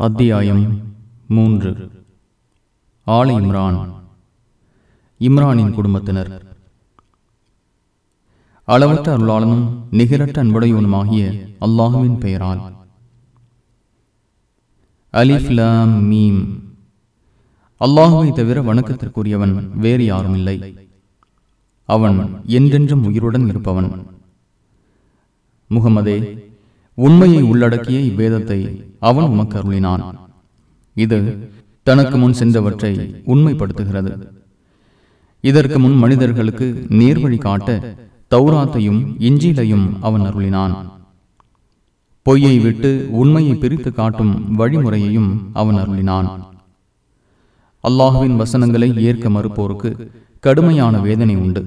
அத்தியாயம் மூன்று. ஆலை இம்ரான். இம்ரானின் குடும்பத்தினர். அளவற்ற அருளாளனும் நிகரற்ற அன்புடையவனுமாகிய அல்லாஹுவின் பெயரால். அலிஃப்லாம் மீம். அல்லாஹுவை தவிர வணக்கத்திற்குரியவன் வேறு யாரும் இல்லை அவன் என்றென்றும் உயிருடன் இருப்பவன். முகமதே உண்மையை உள்ளடக்கிய இவ்வேதத்தை அவன் உமக்கு அருளினான். இது தனக்கு முன் சென்றவற்றை உண்மைப்படுத்துகிறது. இதற்கு முன் மனிதர்களுக்கு நேர்வழி காட்ட தௌராத்தையும் இஞ்சிலையும் அவன் அருளினான். பொய்யை விட்டு உண்மையை பிரித்து காட்டும் வழிமுறையையும் அவன் அருளினான். அல்லாஹுவின் வசனங்களை ஏற்க மறுப்போருக்கு கடுமையான வேதனை உண்டு.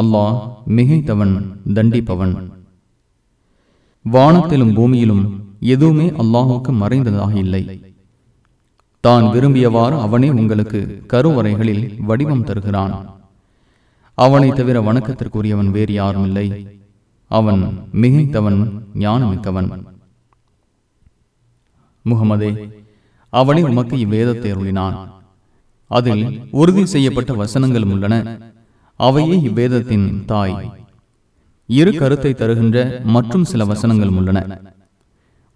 அல்லாஹ் மிகைத்தவன் தண்டிப்பவன். வானத்திலும் பூமியிலும் எதுவுமே அல்லாஹுக்கு மறைந்ததாக இல்லை. தான் விரும்பியவாறு அவனே உங்களுக்கு கருவறைகளில் வடிவம் தருகிறான். அவனை தவிர வணக்கத்திற்குரியவன் வேறு யாரும் இல்லை அவன் மிகைத்தவன் ஞானமிக்கவன். முகமதே அவனை உமக்கு இவ்வேதத்தை அருளினான். அதில் உறுதி செய்யப்பட்ட வசனங்களும் உள்ளன. அவையே இவ்வேதத்தின் தாய். இரு கருத்தை தருகின்ற மற்றும் சில வசனங்களும் உள்ளன.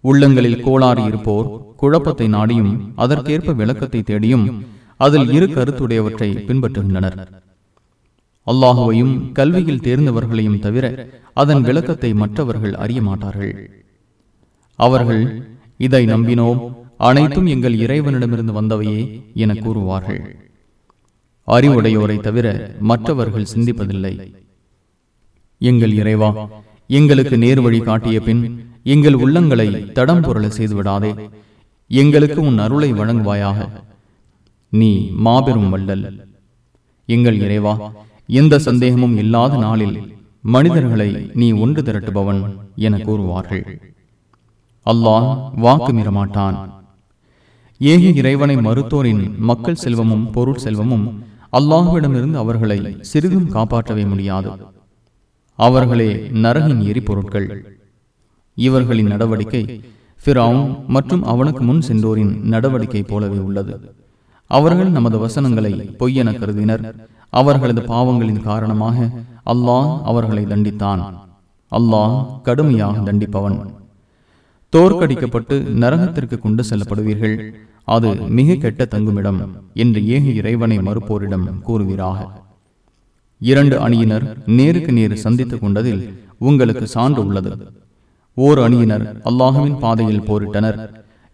உள்ளங்களில் கோளாறு இருப்போர் குழப்பத்தை நாடியும் அதற்கேற்ப விளக்கத்தை தேடியும் அதில் இரு கருத்துடையவற்றை பின்பற்றுகின்றனர். அல்லாஹுவையும் கல்வியில் தேர்ந்தவர்களையும் தவிர அதன் விளக்கத்தை மற்றவர்கள் அறிய மாட்டார்கள். அவர்கள் இதை நம்பினோம் அனைத்தும் எங்கள் இறைவனிடமிருந்து வந்தவையே என கூறுவார்கள். அறிவுடையோரை தவிர மற்றவர்கள் சிந்திப்பதில்லை. எங்கள் இறைவா எங்களுக்கு நேர் வழி காட்டிய பின் எங்கள் உள்ளங்களை தடம் பொருள செய்துவிடாதே. எங்களுக்கு உன் அருளை வழங்குவாயாக. நீ மாபெரும் வல்லல் எங்கள் இறைவா எந்த சந்தேகமும் இல்லாத நாளில் மனிதர்களை நீ ஒன்று திரட்டுபவன் என கூறுவார்கள். அல்லாஹ் வாக்கு மீறமாட்டான். ஏக இறைவனை மறுத்தோரின் மக்கள் செல்வமும் பொருள் செல்வமும் அல்லாஹுவிடமிருந்து அவர்களை சிறிதும் காப்பாற்றவே முடியாது. அவர்களே நரகின் எரிபொருட்கள். இவர்களின் நடவடிக்கை ஃபிரவுன் மற்றும் அவனுக்கு முன் சென்றோரின் நடவடிக்கை போலவே உள்ளது. அவர்கள் நமது வசனங்களை பொய்யென கருதினர். அவர்களது பாவங்களின் காரணமாக அல்லாஹ் அவர்களை தண்டித்தான். அல்லாஹ் கடுமையாக தண்டிப்பவன். தோற்கடிக்கப்பட்டு நரகத்திற்கு கொண்டு செல்லப்படுவீர்கள். அது மிக கெட்ட தங்குமிடம் என்று ஏக இறைவனை மறுப்போரிடம் கூறுவீராக. இரண்டு அணியினர் நேருக்கு நேரு சந்தித்துக் கொண்டதில் உங்களுக்கு சான்று உள்ளது. ஓர் அணியினர் அல்லாஹுவின் பாதையில் போரிட்டனர்.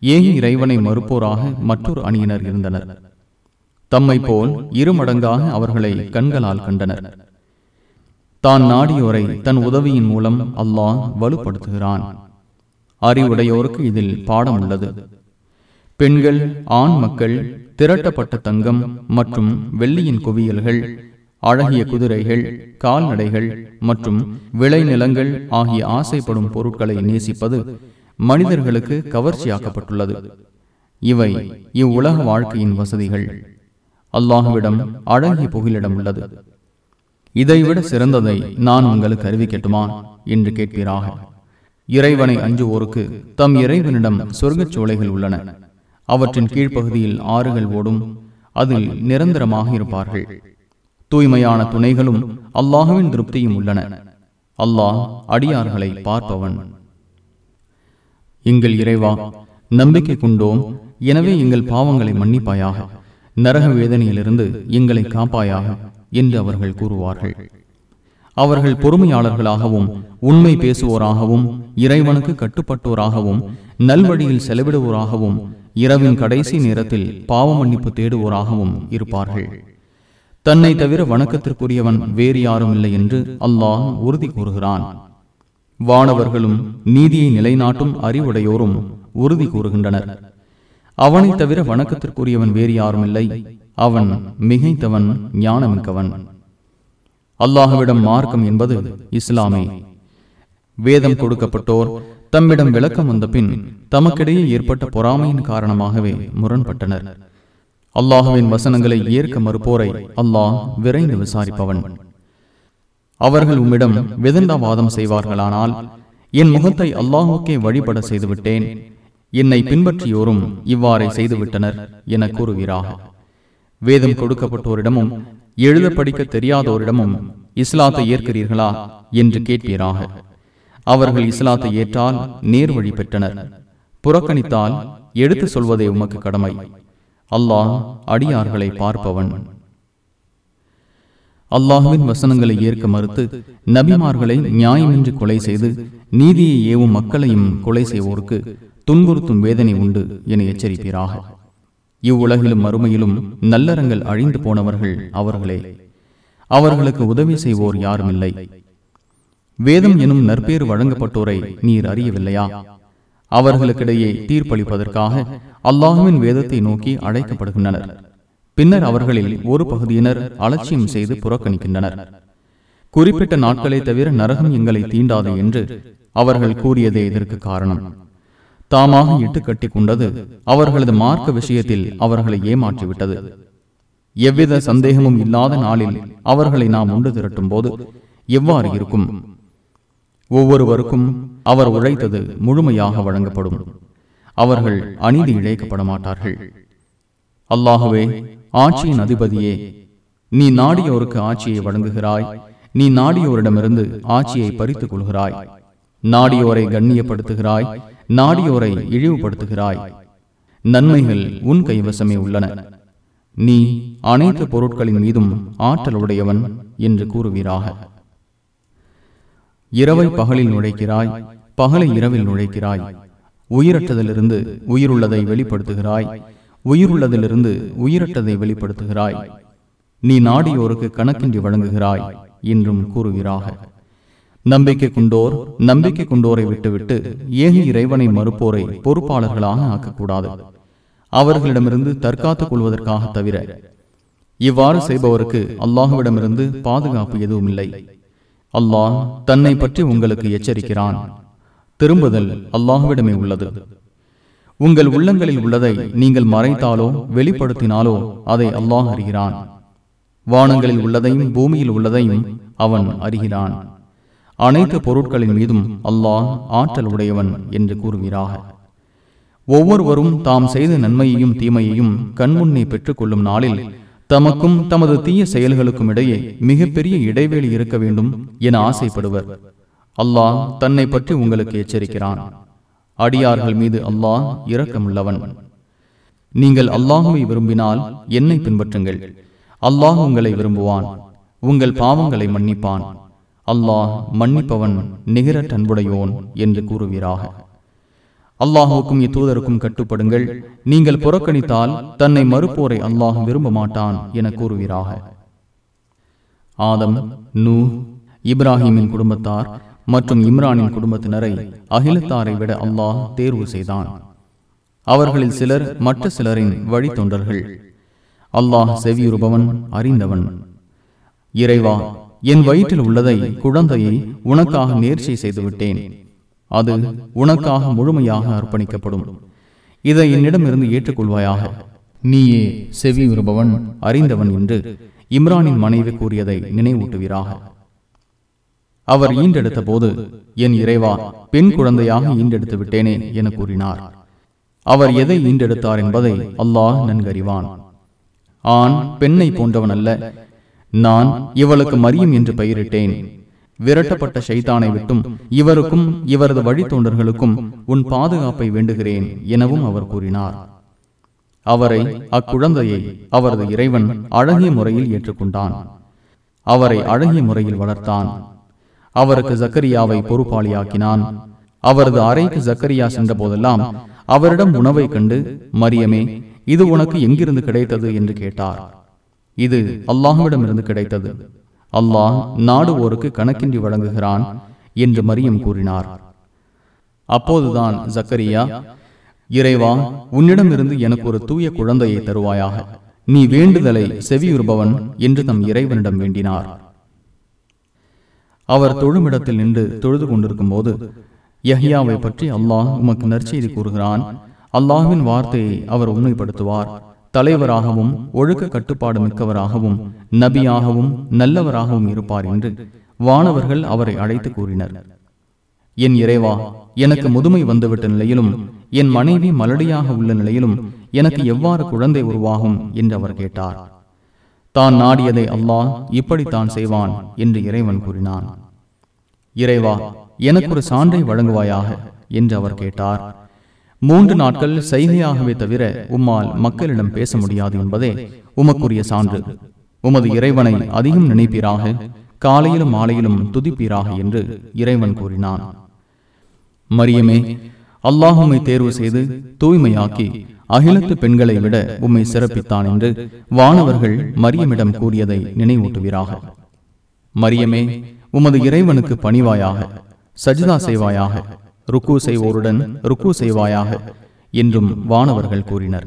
ஏகி இறைவனை மறுப்போராக மற்றொரு அணியினர் இருந்தனர். தம்மை போல் இரு மடங்காக அவர்களை கண்களால் கண்டனர். தான் நாடியோரை தன் உதவியின் மூலம் அல்லாஹ் வலுப்படுத்துகிறான். அறிவுடையோருக்கு இதில் பாடம் உள்ளது. பெண்கள் ஆண் மக்கள் திரட்டப்பட்ட தங்கம் மற்றும் வெள்ளியின் குவியல்கள் அழகிய குதிரைகள் கால்நடைகள் மற்றும் விளைநிலங்கள் ஆகிய ஆசைப்படும் பொருட்களை நேசிப்பது மனிதர்களுக்கு கவர்ச்சியாக்கப்பட்டுள்ளது. இவை இவ்வுலக வாழ்க்கையின் வசதிகள். அல்லாஹுவிடம் அழகிய புகலிடம் உள்ளது. இதைவிட சிறந்ததை நான் உங்களுக்கு அறிவிக்கட்டுமா? என்று கேட்பீராக. இறைவனை அஞ்சுவோருக்கு தம் இறைவனிடம் சொர்க்கச் சோலைகள் உள்ளன. அவற்றின் கீழ்ப்பகுதியில் ஆறுகள் ஓடும். அதில் நிரந்தரமாக இருப்பார்கள். தூய்மையான துணைகளும் அல்லாஹுவின் திருப்தியும் உள்ளன. அல்லாஹ் அடியார்களை பார்ப்பவன். எங்கள் இறைவா நம்பிக்கை கொண்டோம். எனவே எங்கள் பாவங்களை மன்னிப்பாயாக. நரக வேதனையிலிருந்து எங்களை காப்பாயாக என்று அவர்கள் கூறுவார்கள். அவர்கள் பொறுமையாளர்களாகவும் உண்மை பேசுவோராகவும் இறைவனுக்கு கட்டுப்பட்டோராகவும் நல்வழியில் செலவிடுவோராகவும் இரவின் கடைசி நேரத்தில் பாவ மன்னிப்பு தேடுவோராகவும் இருப்பார்கள். தன்னை தவிர வணக்கத்திற்குரியவன் வேறு யாரும் இல்லை என்று அல்லாஹ் உறுதி கூறுகிறான். வானவர்களும் நீதியை நிலைநாட்டும் அறிவுடையோரும் உறுதி கூறுகின்றனர். அவனை தவிர வணக்கத்திற்குரியவன் வேறு யாரும் இல்லை. அவன் மிகைத்தவன் ஞானமிக்கவன். அல்லாஹுவிடம் மார்க்கம் என்பது இஸ்லாமே. வேதம் கொடுக்கப்பட்டோர் தம்மிடம் விளக்கம் வந்த பின் தமக்கிடையே ஏற்பட்ட பொறாமையின் காரணமாகவே முரண்பட்டனர். அல்லாஹுவின் வசனங்களை ஏற்க மறுப்போரை அல்லாஹ் விரைந்து விசாரிப்பவன். அவர்கள் உம்மிடம் விதண்டாவாதம் செய்வார்களானால் என் முகத்தை அல்லாஹுக்கே வழிபட செய்துவிட்டேன். என்னை பின்பற்றியோரும் இவ்வாறே செய்துவிட்டனர் என கூறுகிறாக வேதம் கொடுக்கப்பட்டோரிடமும் எழுத படிக்க தெரியாதோரிடமும் இஸ்லாத்தை ஏற்கிறீர்களா என்று கேட்பீராக. அவர்கள் இஸ்லாத்தை ஏற்றால் நேர்வழி பெற்றனர். புறக்கணித்தால் எடுத்து சொல்வதே உமக்கு கடமை. அல்லாஹ் அடியார்களை பார்ப்பவன். அல்லாஹுவின் வசனங்களை ஏற்க மறுத்து நபிமார்களை நியாயமின்றி கொலை செய்து நீதியை ஏவும் மக்களையும் கொலை செய்வோருக்கு துன்புறுத்தும் வேதனை உண்டு என எச்சரிப்பீராக. இவ்வுலகிலும் மறுமையிலும் நல்லறங்கள் அழிந்து போனவர்கள் அவர்களே. அவர்களுக்கு உதவி செய்வோர் யாரும் இல்லை வேதம் எனும் நற்பேறு வழங்கப்பட்டோரை நீர் அறியவில்லையா? அவர்களுக்கிடையே தீர்ப்பளிப்பதற்காக அல்லாஹுவின் வேதத்தை நோக்கி அழைக்கப்படுகின்றனர். பின்னர் அவர்களில் ஒரு பகுதியினர் அலட்சியம் செய்து புறக்கணிக்கின்றனர். குறிப்பிட்ட நாட்களை தவிர நரகம் எங்களை தீண்டாது என்று அவர்கள் கூறியதே இதற்கு காரணம். தாமாக இட்டு கட்டி கொண்டது அவர்களது மார்க்க விஷயத்தில் அவர்களை ஏமாற்றிவிட்டது. எவ்வித சந்தேகமும் இல்லாத நாளில் அவர்களை நாம் உண்டு திரட்டும் போது எவ்வாறு இருக்கும்? ஒவ்வொருவருக்கும் அவர் உழைத்தது முழுமையாக வழங்கப்படும். அவர்கள் அநீதி இழைக்கப்பட மாட்டார்கள் அல்லாகவே ஆட்சியின் அதிபதியே நீ நாடியோருக்கு ஆட்சியை வழங்குகிறாய். நீ நாடியோரிடமிருந்து ஆட்சியை பறித்துக் கொள்கிறாய். நாடியோரை கண்ணியப்படுத்துகிறாய். நாடியோரை இழிவுபடுத்துகிறாய். நன்மைகள் உன் கைவசமே உள்ளன. நீ அனைத்து பொருட்களின் மீதும் ஆற்றல் உடையவன் என்று கூறுவீராக. இரவை பகலில் நுழைக்கிறாய் பகலை இரவில் நுழைக்கிறாய். உயிரற்றதிலிருந்து உயிருள்ளதை வெளிப்படுத்துகிறாய் உயிருள்ளதிலிருந்து உயிரற்றதை வெளிப்படுத்துகிறாய். நீ நாடியோருக்கு கணக்கின்றி வழங்குகிறாய் என்றும் கூறுகிறாக. நம்பிக்கை கொண்டோர் நம்பிக்கை கொண்டோரை விட்டுவிட்டு ஏக இறைவனை மறுப்போரை பொறுப்பாளர்களாக ஆக்கக்கூடாது. அவர்களிடமிருந்து தற்காத்துக் கொள்வதற்காக தவிர இவ்வாறு செய்பவருக்கு அல்லாஹுவிடமிருந்து பாதுகாப்பு எதுவும் இல்லை அல்லாஹ் தன்னை பற்றி உங்களுக்கு எச்சரிக்கிறான். திரும்புதல் அல்லாஹுவிடமே உள்ளது. உங்கள் உள்ளங்களில் உள்ளதை நீங்கள் மறைத்தாலோ வெளிப்படுத்தினாலோ அதை அல்லாஹ் அறிகிறான். வானங்களில் உள்ளதையும் பூமியில் உள்ளதையும் அவன் அறிகிறான். அனைத்து பொருட்களின் மீதும் அல்லாஹ் ஆற்றல் உடையவன் என்று கூறுகிறாக ஒவ்வொருவரும் தாம் செய்த நன்மையையும் தீமையையும் கண்முன்னே பெற்றுக்கொள்ளும் நாளில் தமக்கும் தமது தீய செயல்களுக்கும் இடையே மிகப்பெரிய இடைவெளி இருக்க வேண்டும் என ஆசைப்படுவர். அல்லாஹ் தன்னை பற்றி உங்களுக்கு எச்சரிக்கிறான். அடியார்கள் மீது அல்லாஹ் இரக்கமுள்ளவன். நீங்கள் அல்லாஹுவை விரும்பினால் என்னை பின்பற்றுங்கள். அல்லாஹ் உங்களை விரும்புவான். உங்கள் பாவங்களை மன்னிப்பான். அல்லாஹ் மன்னிப்பவன் நிகர அன்புடையோன் என்று கூறுவீராக. அல்லாஹுக்கும் இத்தூதருக்கும் கட்டுப்படுங்கள். நீங்கள் புறக்கணித்தால் தன்னை மறுப்போரை அல்லாஹ் விரும்ப மாட்டான் என கூறுவீராக. ஆதம் நூ இப்ராஹிமின் குடும்பத்தார் மற்றும் இம்ரானின் குடும்பத்தினரை அகிலத்தாரை விட அல்லாஹ் தேர்வு செய்தான். அவர்களில் சிலர் மற்ற சிலரின் வழித்தொண்டர்கள் அல்லாஹ் செவியுறுபவன் அறிந்தவன். இறைவா என் வயிற்றில் உள்ளதை குழந்தையை உனக்காக நேர்ச்சி செய்துவிட்டேன். அது உனக்காக முழுமையாக அர்ப்பணிக்கப்படும். இதை என்னிடமிருந்து ஏற்றுக்கொள்வாயாக. நீயே செவி வருபவன் அறிந்தவன் என்று இம்ரானின் மனைவி கூறியதை நினைவூட்டுவீராக. அவர் ஈண்டெடுத்த போது என் இறைவா பெண் குழந்தையாக ஈண்டெடுத்து விட்டேனே என கூறினார். அவர் எதை ஈண்டெடுத்தார் என்பதை அல்லாஹ் நன்கறிவான். ஆண் பெண்ணை போன்றவன் அல்ல. நான் இவளுக்கு மரியம் என்று பெயரிட்டேன். விரட்டப்பட்ட ஷைத்தானை விட்டும் இவருக்கும் இவரது வழித்தொண்டர்களுக்கும் உன் பாதுகாப்பை வேண்டுகிறேன் எனவும் அவர் கூறினார். அவரை அக்குழந்தையை அவரது இறைவன் அழகிய முறையில் ஏற்றுக்கொண்டான். அவரை அழகிய முறையில் வளர்த்தான். அவருக்கு ஜக்கரியாவை பொறுப்பாளியாக்கினான். அவரது அறைக்கு ஜக்கரியா சென்ற போதெல்லாம் அவரிடம் உணவை கண்டு மரியமே இது உனக்கு எங்கிருந்து கிடைத்தது? என்று கேட்டார். இது அல்லாஹுவிடமிருந்து கிடைத்தது. அல்லாஹ் நாடுவோருக்கு கணக்கின்றி வழங்குகிறான் என்று மரியம் கூறினார். அப்போதுதான் ஜக்கரியா இறைவா உன்னிடமிருந்து எனக்கு ஒரு தூய குழந்தையை தருவாயாக. நீ வேண்டுதலை செவியுறுபவன் என்று தம் இறைவனிடம் வேண்டினார். அவர் தொழுமிடத்தில் நின்று தொழுது கொண்டிருக்கும் போது யஹ்யாவை பற்றி அல்லாஹ் உமக்கு நற்செய்தி கூறுகிறான். அல்லாஹ்வின் வார்த்தையை அவர் உண்மைப்படுத்துவார். தலைவராகவும் ஒழுக்க கட்டுப்பாடு மிக்கவராகவும் நபியாகவும் நல்லவராகவும் இருப்பார் என்று வானவர்கள் அவரை அழைத்து கூறினர். என் இறைவா எனக்கு முதுமை வந்துவிட்ட நிலையிலும் என் மனைவி மலடியாக உள்ள நிலையிலும் எனக்கு எவ்வாறு குழந்தை உருவாகும் என்று அவர் கேட்டார். தான் நாடியதை அல்லாஹ் இப்படித்தான் செய்வான் என்று இறைவன் கூறினான். இறைவா எனக்கு ஒரு சான்றை வழங்குவாயாக என்று அவர் கேட்டார். மூன்று நாட்கள் செய்கையாகவே தவிர உம்மால் மக்களிடம் பேச முடியாது என்பதே உமக்குரிய சான்று. உமது இறைவனை அதிகம் நினைப்பீராக காலையிலும் மாலையிலும் துதிப்பீராக என்று இறைவன் கூறினான். மரியமே அல்லாஹ் உம்மை தேர்வு செய்து தூய்மையாக்கி அகிலத்து பெண்களை விட உம்மை சிறப்பித்தான் என்று வானவர்கள் மரியமிடம் கூறியதை நினைவூட்டுவீராக. மரியமே உமது இறைவனுக்கு பணிவாயாக சஜிதா செய்வாயாக ருக்கு செய்வோருடன் ருக்கு செய்வாயாக என்றும் வானவர்கள் கூறினர்.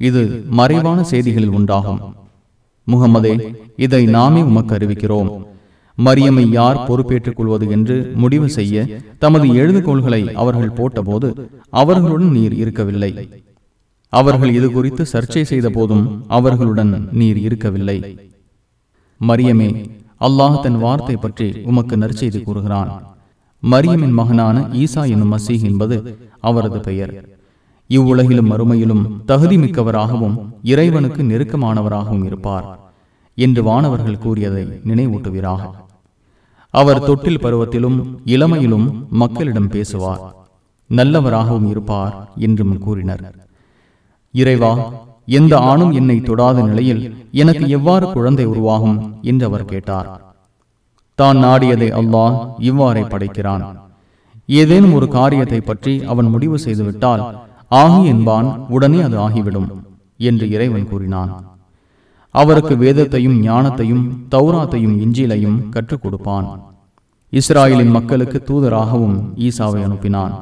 இது மறைவான செய்திகளில் உண்டாகும். முகமதே இதை நாமே உமக்கு அறிவிக்கிறோம். மரியமை யார் பொறுப்பேற்றுக் கொள்வது என்று முடிவு செய்ய தமது எழுதுகோள்களை அவர்கள் போட்டபோது அவர்களுடன் நீர் இருக்கவில்லை. அவர்கள் இது குறித்து சர்ச்சை செய்த போதும் அவர்களுடன் நீர் இருக்கவில்லை. மரியமே அல்லாஹ் தன் வார்த்தை பற்றி உமக்கு நற்செய்தி கூறுகிறான். மரியமின் மகனான ஈசா என்னும் மசீஹ் என்பது அவரது பெயர். இவ்வுலகிலும் மறுமையிலும் தகுதி மிக்கவராகவும் இறைவனுக்கு நெருக்கமானவராகவும் இருப்பார் என்று வானவர்கள் கூறியதை நினைவூட்டுகிறார் அவர் தொட்டில் பருவத்திலும் இளமையிலும் மக்களிடம் பேசுவார். நல்லவராகவும் இருப்பார் என்றும் கூறினர். இறைவா எந்த ஆணும் என்னை தொடாத நிலையில் எனக்கு எவ்வாறு குழந்தை உருவாகும்? என்று அவர் கேட்டார். தான் நாடியதை அல்லாஹ் இவ்வாறே படைக்கிறான். ஏதேனும் ஒரு காரியத்தை பற்றி அவன் முடிவு செய்துவிட்டால் ஆகி என்பான் உடனே அது ஆகிவிடும் என்று இறைவன் கூறினான். அவருக்கு வேதத்தையும் ஞானத்தையும் தௌராத்தையும் இஞ்சிலையும் கற்றுக் கொடுப்பான். இஸ்ராயலின் மக்களுக்கு தூதராகவும் ஈசாவை அனுப்பினான்.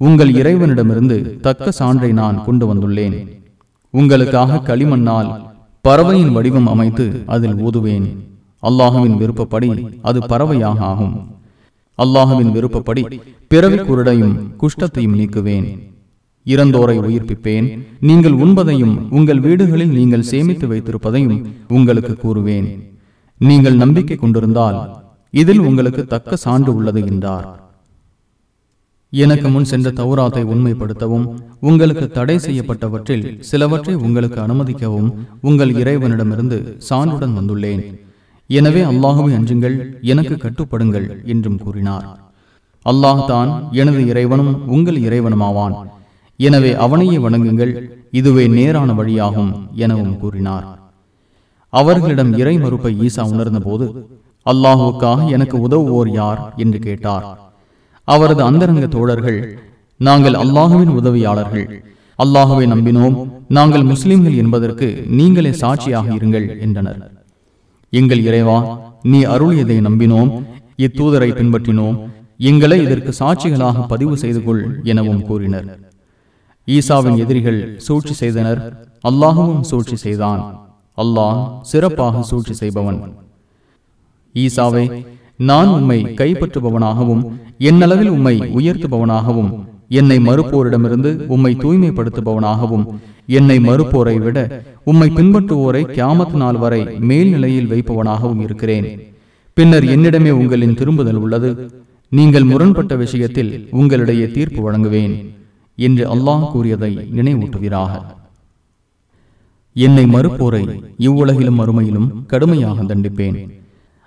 உங்கள் இறைவனிடமிருந்து தக்க சான்றை நான் கொண்டு வந்துள்ளேன். உங்களுக்காக களிமண்ணால் பறவையின் வடிவம் அமைத்து அதில் ஊதுவேன். அல்லாஹுவின் விருப்பப்படி அது பறவையாக ஆகும் அல்லாஹுவின் விருப்பப்படி பிறவி குருடையும் குஷ்டத்தையும் நீக்குவேன். இறந்தோரை உயிர்ப்பிப்பேன். நீங்கள் உண்பதையும் உங்கள் வீடுகளில் நீங்கள் சேமித்து வைத்திருப்பதையும் உங்களுக்கு கூறுவேன். நீங்கள் நம்பிக்கை கொண்டிருந்தால் இதில் உங்களுக்கு தக்க சான்று உள்ளது என்றார். எனக்கு முன் சென்ற தௌராத்தை உண்மைப்படுத்தவும் உங்களுக்கு தடை செய்யப்பட்டவற்றில் சிலவற்றை உங்களுக்கு அனுமதிக்கவும் உங்கள் இறைவனிடமிருந்து சான்றுடன் வந்துள்ளேன். எனவே அல்லாஹுவை அஞ்சுங்கள் எனக்கு கட்டுப்படுங்கள் என்றும் கூறினார். அல்லாஹ் தான் எனது இறைவனும் உங்கள் இறைவனுமாவான். எனவே அவனையே வணங்குங்கள் இதுவே நேரான வழியாகும் எனவும் கூறினார். அவர்களிடம் இறை மறுப்பை ஈசா உணர்ந்த போது அல்லாஹுக்காக எனக்கு உதவுவோர் யார்? என்று கேட்டார். அவரது அந்தரங்க தோழர்கள் நாங்கள் அல்லாஹுவின் உதவியாளர்கள். அல்லாஹுவை நம்பினோம். நாங்கள் முஸ்லிம்கள் என்பதற்கு நீங்களே சாட்சியாக இருங்கள் என்றனர். எங்கள் இறைவா நீ அருளியதை நம்பினோம் இத்தூதரை பின்பற்றினோம் எங்களை இதற்கு சாட்சிகளாக பதிவு செய்து கொள் எனவும் கூறினர். ஈசாவின் எதிரிகள் சூழ்ச்சி செய்தனர் அல்லாஹுவும் சூழ்ச்சி செய்தான். அல்லாஹ் சிறப்பாக சூழ்ச்சி செய்பவன். ஈசாவை நான் உம்மை கைப்பற்றுபவனாகவும் என்னளவில் உம்மை உயர்த்துபவனாகவும் என்னை மறுப்போரிடமிருந்து உம்மை தூய்மைப்படுத்துபவனாகவும் என்னை மறுப்போரை விட உம்மை பின்பற்றுவோரை கியாமத் நாள் வரை மேல்நிலையில் வைப்பவனாகவும் இருக்கிறேன். பின்னர் என்னிடமே உங்களின் திரும்புதல் உள்ளது. நீங்கள் முரண்பட்ட விஷயத்தில் உங்களிடையே தீர்ப்பு வழங்குவேன் என்று அல்லாஹ் கூறியதை நினைவூட்டுவீராக. என்னை மறுப்போரை இவ்வுலகிலும் மறுமையிலும் கடுமையாக தண்டிப்பேன்.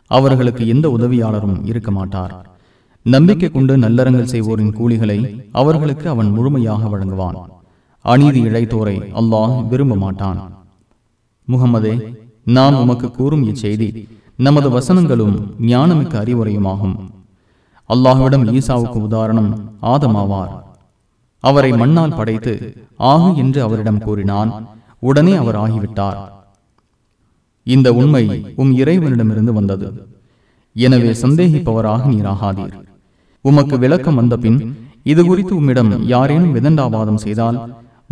அவர்களுக்கு எந்த உதவியாளரும் இருக்க மாட்டார். நம்பிக்கை கொண்டு நல்லறங்கள் செய்வோரின் கூலிகளை அவர்களுக்கு அவன் முழுமையாக வழங்குவான். அநீதி இழைத்தோரை அல்லாஹ் விரும்ப மாட்டான் முகமதே நாம் உமக்கு கூறும் இச்செய்தி நமது வசனங்களும் ஞானமிக்க அறிவுரையுமாகும். அல்லாஹுவிடம் ஈசாவுக்கு உதாரணம் ஆதமாவார். அவரை மண்ணால் படைத்து ஆகு என்று அவரிடம் கூறினான் உடனே அவர் ஆகிவிட்டார். இந்த உண்மை உம் இறைவனிடமிருந்து வந்தது. எனவே சந்தேகிப்பவராக நீராகாதீர். உமக்கு விளக்கம் வந்த பின் இது குறித்து உம்மிடம் யாரேனும் விதண்டாவாதம் செய்தால்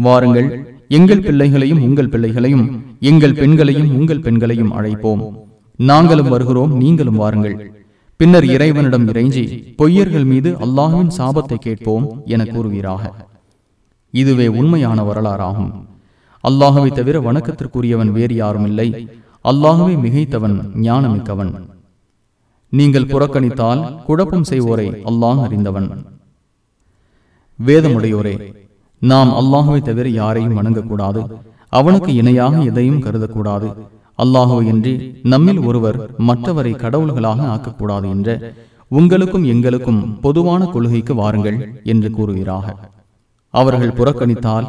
வாருங்கள் எங்கள் பிள்ளைகளையும் உங்கள் பிள்ளைகளையும் எங்கள் பெண்களையும் உங்கள் பெண்களையும் அழைப்போம். நாங்களும் வருகிறோம் நீங்களும் வாருங்கள். பின்னர் இறைவனிடம் இறைஞ்சி பொய்யர்கள் மீது அல்லாஹுவின் சாபத்தை கேட்போம் என கூறுவீராக. இதுவே உண்மையான வரலாறாகும். அல்லாஹுவை தவிர வணக்கத்திற்குரியவன் வேறு யாரும் இல்லை. அல்லாஹுவே மிகைத்தவன் ஞானமிக்கவன். நீங்கள் புறக்கணித்தால் குழப்பம் செய்வோரை அல்லாஹ் அறிந்தவன். வேதமுடையோரே நாம் அல்லாஹுவை தவிர யாரையும் வணங்கக்கூடாது. அவனுக்கு இணையாக எதையும் கருதக்கூடாது. அல்லாஹுவையின்றி நம்மில் ஒருவர் மற்றவரை கடவுள்களாக ஆக்கக்கூடாது என்ற உங்களுக்கும் எங்களுக்கும் பொதுவான கொள்கைக்கு வாருங்கள் என்று கூறுகிறார்கள் அவர்கள் புறக்கணித்தால்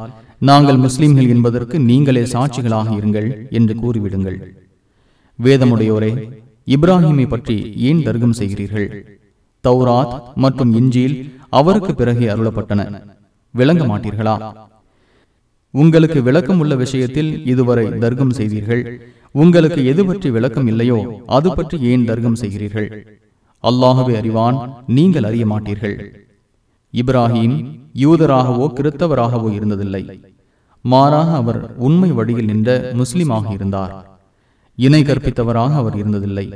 நாங்கள் முஸ்லிம்கள் என்பதற்கு நீங்களே சாட்சிகளாக இருங்கள் என்று கூறிவிடுங்கள். வேதமுடையோரே இப்ராஹிமை பற்றி ஏன் தர்க்கம் செய்கிறீர்கள்? தௌராத் மற்றும் இஞ்சியில் அவருக்கு பிறகே அருளப்பட்டன. விளங்க மாட்டீர்களா? உங்களுக்கு விளக்கம் உள்ள விஷயத்தில் இதுவரை தர்க்கம் செய்தீர்கள். உங்களுக்கு எது பற்றி விளக்கம் இல்லையோ அது பற்றி ஏன் தர்க்கம் செய்கிறீர்கள்? அல்லாகவே அறிவான் நீங்கள் அறிய மாட்டீர்கள். இப்ராஹிம் யூதராகவோ கிறித்தவராகவோ இருந்ததில்லை. மாறாக அவர் உண்மை வழியில் நின்ற முஸ்லிமாக இருந்தார். இணை கற்பித்தவராக அவர் இருந்ததில்லை.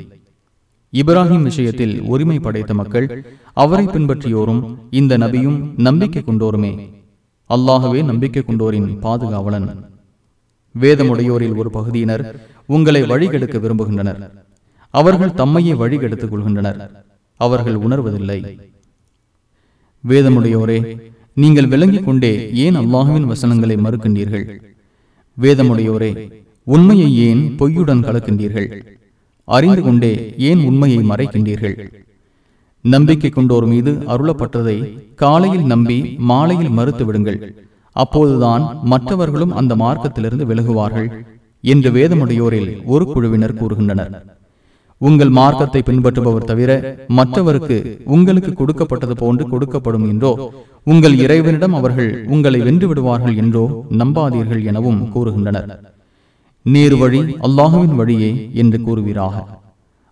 இப்ராஹிம் விஷயத்தில் உரிமை படைத்த மக்கள் அவரை பின்பற்றியோரும் இந்த நபியும் நம்பிக்கை கொண்டோருமே. அல்லாகவே நம்பிக்கை கொண்டோரின் பாதுகாவலன். வேதமுடையோரில் ஒரு பகுதியினர் உங்களை வழிகெடுக்க விரும்புகின்றனர். அவர்கள் தம்மையே வழிகெடுத்துக் கொள்கின்றனர். அவர்கள் உணர்வதில்லை. வேதமுடையோரே நீங்கள் விளங்கிக் கொண்டே ஏன் அல்லாஹுவின் வசனங்களை மறுக்கின்றீர்கள்? வேதமுடையோரே உண்மையை ஏன் பொய்யுடன் கலக்கின்றீர்கள்? அறிந்து கொண்டே ஏன் உண்மையை மறைக்கின்றீர்கள்? நம்பிக்கை கொண்டோர் மீது அருளப்பட்டதை காலையில் நம்பி மாலையில் மறுத்து விடுங்கள். அப்போதுதான் மற்றவர்களும் அந்த மார்க்கத்திலிருந்து விலகுவார்கள் என்று வேதமுடையோரில் ஒரு குழுவினர் கூறுகின்றனர். உங்கள் மார்க்கத்தை பின்பற்றுபவர் தவிர மற்றவருக்கு உங்களுக்கு கொடுக்கப்பட்டது போன்று கொடுக்கப்படும் என்றோ உங்கள் இறைவனிடம் அவர்கள் உங்களை வென்று விடுவார்கள் என்றோ நம்பாதீர்கள் எனவும் கூறுகின்றனர். நேரு வழி அல்லாஹுவின் வழியே என்று கூறுவீராக.